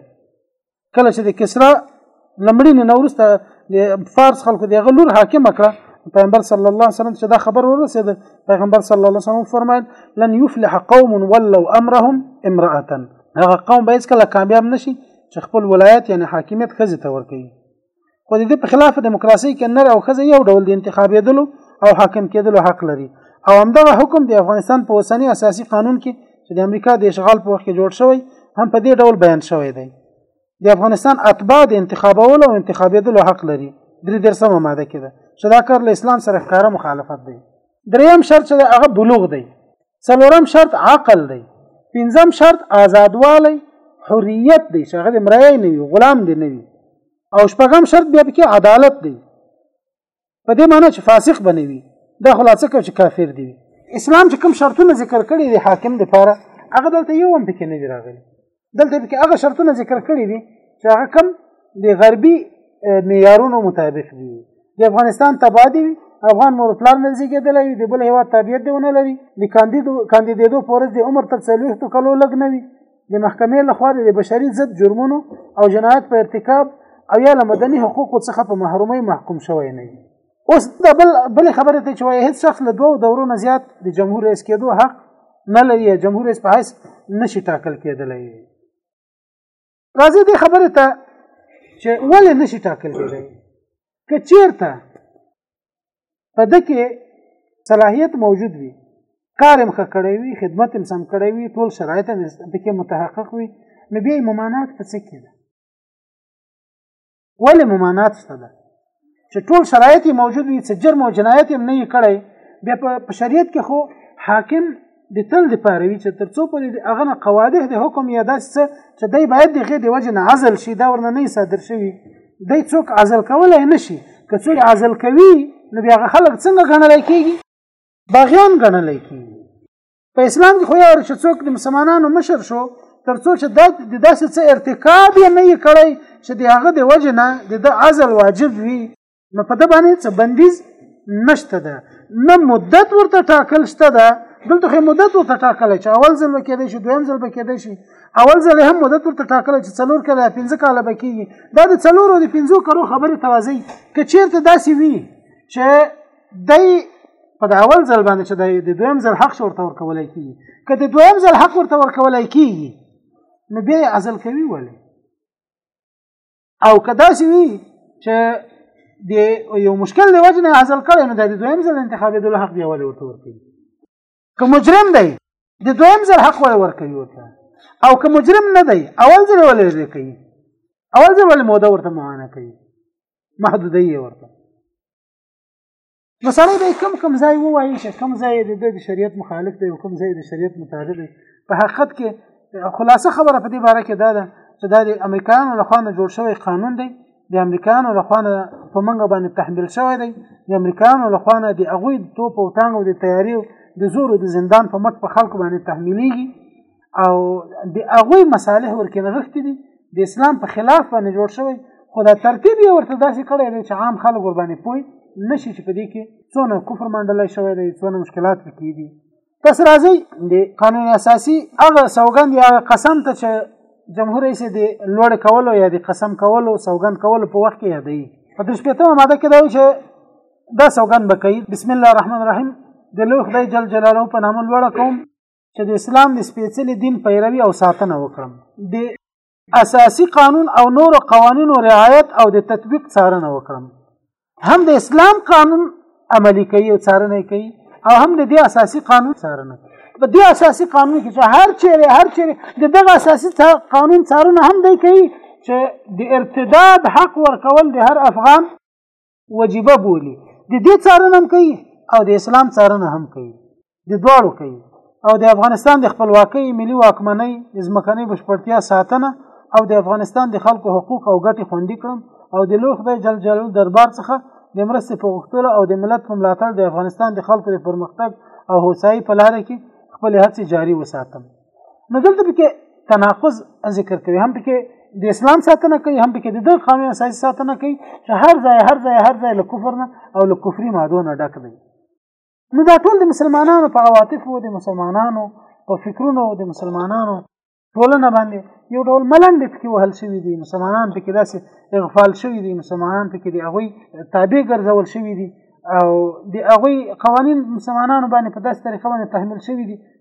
کله چې د کسرا لمړین نورس ته د فارس خلکو دغه لور حاکم کړه پیغمبر صلی الله علیه وسلم چې دا خبر ورسید پیغمبر صلی الله علیه وسلم فرمایل لن يفلح قوم ولوا امرهم امراه هغه قوم به هیڅ کله کامیاب نشي چې خپل ولایت یعنی حاکمیت خزه ته ورکړي خو د دې په خلاف دیموکراسي کې نر او خزه یو ډول د انتخابېدلو او حاکم کېدلو حق لري او همدغه حکم د افغانستان په اوسنی اساسي قانون کې چې د امریکا د اشغال په وخت کې جوړ شوی هم په دې ډول بیان شوی دی د افغانستان اتباع د انتخابولو او انتخابېدلو حق لري درې درسمه ماده کې ده چې دا کار له اسلام سره ښکاره مخالفت دی دریم شرط چې هغه بلوغ دی څلورم شرط عقل دی پنځم شرط آزادوالی حریت دی چې هغه د مرای نه وي غلام دی نه وي او شپږم شرط بیا پکې عدالت دی په دې معنی چې فاسق بنوي دا خلاصه کوي چې کافر دی اسلام چې کوم شرطونه ذکر کړي دي حاکم لپاره هغه دلته یو هم پکې نه دی راغلی دلته کې هغه شرطونه ذکر کړی دي چې هغه کم د غربي معیارونو مطابق دي د افغانستان تبادی افغان مور پلان نه زیږیدلی وي د بل هیواد تابعیت دی ونه لري د کاندیدېدو په ورځ د عمر تر څلوېښتو کلو لږ نه وي د محکمې لخوا د بشري ضد جرمونو او جنایت په ارتکاب او یا له مدني حقوقو څخه په محرومۍ محکوم شوی نه وي اوس د بل بل خبره ته چې وایي هیڅ شخص له دوه دورو نه زیات د جمهور رئیس کېدو حق نه لري جمهور رئیس په حیث نشي ټاکل کېدلی راځي دې خبره ته چې ولې نشي ټاکل کېدلی که چیرته په د کې صلاحیت موجود وي کار هم ښه کړی وي خدمت هم سم کړی وي ټول شرایط هم پکې متحقق وي نو بیا ممانعت په څه کې ده ولې ممانعت شته ده چې ټول شرایط موجود وي چې جرم او جنایت هم نه یې کړی بیا په شریعت کې خو حاکم د تل د پاره وي چې تر څو پورې د هغه نه قواده د حکم یا داسې څه چې دی باید د غې د وجه نه عزل شي دا ورنه نه صادر شوی دی څوک عزل کولای نه شي که څوک عزل کوي نو بیا هغه خلک څنګه ګڼلی کېږي باغیان ګڼلی کېږي په اسلام کې خو یو چې څوک د مسلمانانو مشر شو ترڅو چې د داسې څه ارتکاب یې نه یې کړی چې د هغه د وجه نه د د عزل واجب وي نو په د باندې څه بندیز نشته ده نه مدت ورته ټاکل شته ده دلته خو مدت ورته ټاکل چې اول ځل کېدای شي دویم ځل به کېدای شي اول ځل هم مدت ورته ټاکل چې څلور کاله پنځه کاله به کېږي دا د څلورو د پنځو کلو خبرې توازی که چیرته داسې وي چې دی په د اول ځل باندې چې د دویم ځل حق شو ورته ورکولی کېږي که د دویم ځل حق ورته ورکولی کېږي نو بیا یې عزل کوي ولې او که داسې وي چې د یو مشکل د وجې نه عزل کړی نو د دویم ځل انتخابېدلو حق بیا ولې ورته ورکوي که مجرم دی د دویم ځل حق ولې ورکوي ورته او که مجرم نه دی اول ځل ولې ځای کوي اول ځل ولې موده ورته معانه کوي محدودی یې ورته نو سړی به کم کم ځای ووایي چې کم ځای د شریعت مخالف دی او کم ځای د شریعت مطابق دی په حقیقت کې خلاصه خبره په دې باره کې دا ده چې دا د امریکایانو لخوا نه جوړ شوی قانون دی د امریکایانو لخوا نه په منګه باندې تحمیل شوی دی د امریکایانو لخوا نه د هغوی د توپ او ټانګ او د تیاري د زور او د زندان په مټ په خلکو باندې تحمیلېږي او د هغوی مصالح ورکې نغښتې دي د اسلام په خلاف باندې جوړ شوی خو دا ترتیب یې ورته داسې کړی دی چې عام خلک ور باندې پوه نشي چې په دې کې څونه کفر منډلی شوی دی څونه مشکلات پکې دي تاسو راځئ د قانون اساسي هغه سوګند یا هغه قسم ته چې جمهور رئیس د لوړ کولو یا د قسم کولو سوګند کولو په وخت کې یادوي په دې شپږمه ماده کې دا چې دا سوګند به کوي بسم الله الرحمن الرحیم د لوی خدای جل جلاله په نامه لوړ کوم چې د اسلام د سپېڅلي دین پیروي او ساتنه وکړم د اساسي قانون او نورو قوانینو رعایت او د تطبیق څارنه وکړم هم د اسلام قانون عملی کوي او څارنه کوي او هم د دې اساسي قانون څارنه کوي په دې اساسي قانون کې چې هر چیرې هر چیرې د دغه اساسي قانون څارنه هم دی کوي چې د ارتداد حق ورکول د هر افغان وجیبه بولی د دې څارنه هم کوي او د اسلام څارنه هم کوي د دواړو کوي او د افغانستان د خپلواکۍ ملي واکمنۍ د ځمکنۍ بشپړتیا ساتنه او د افغانستان د خلکو حقوق او ګټې خوندي کړم او د لوی خدای جل جلاله دربار څخه د مرستې په غوښتلو او د ملت په ملاتړ د افغانستان د خلکو د پرمختګ او هوسایي په لاره کې خپلې هڅې جاري وساتم نو دلته پکې تناقض ذکر کوي هم پکې د اسلام ساتنه کوي هم پکې د دغه قانون اساسي ساتنه کوي چې هر ځای هر ځای هر ځای له کفر نه او له کفري مادو نه ډک دی نو دا ټول د مسلمانانو په عواطفو د مسلمانانو په فکرونو د مسلمانانو ټولنه باندې یو ډول ملنډ پکې وهل شوی دی مسلمانان پکې داسې اغفال شوی دی مسلمانان پکې د هغوی تابع ګرځول شوی دی او د هغوی قوانین مسلمانانو باندې په داسې طریقه باندې تحمیل شوی دی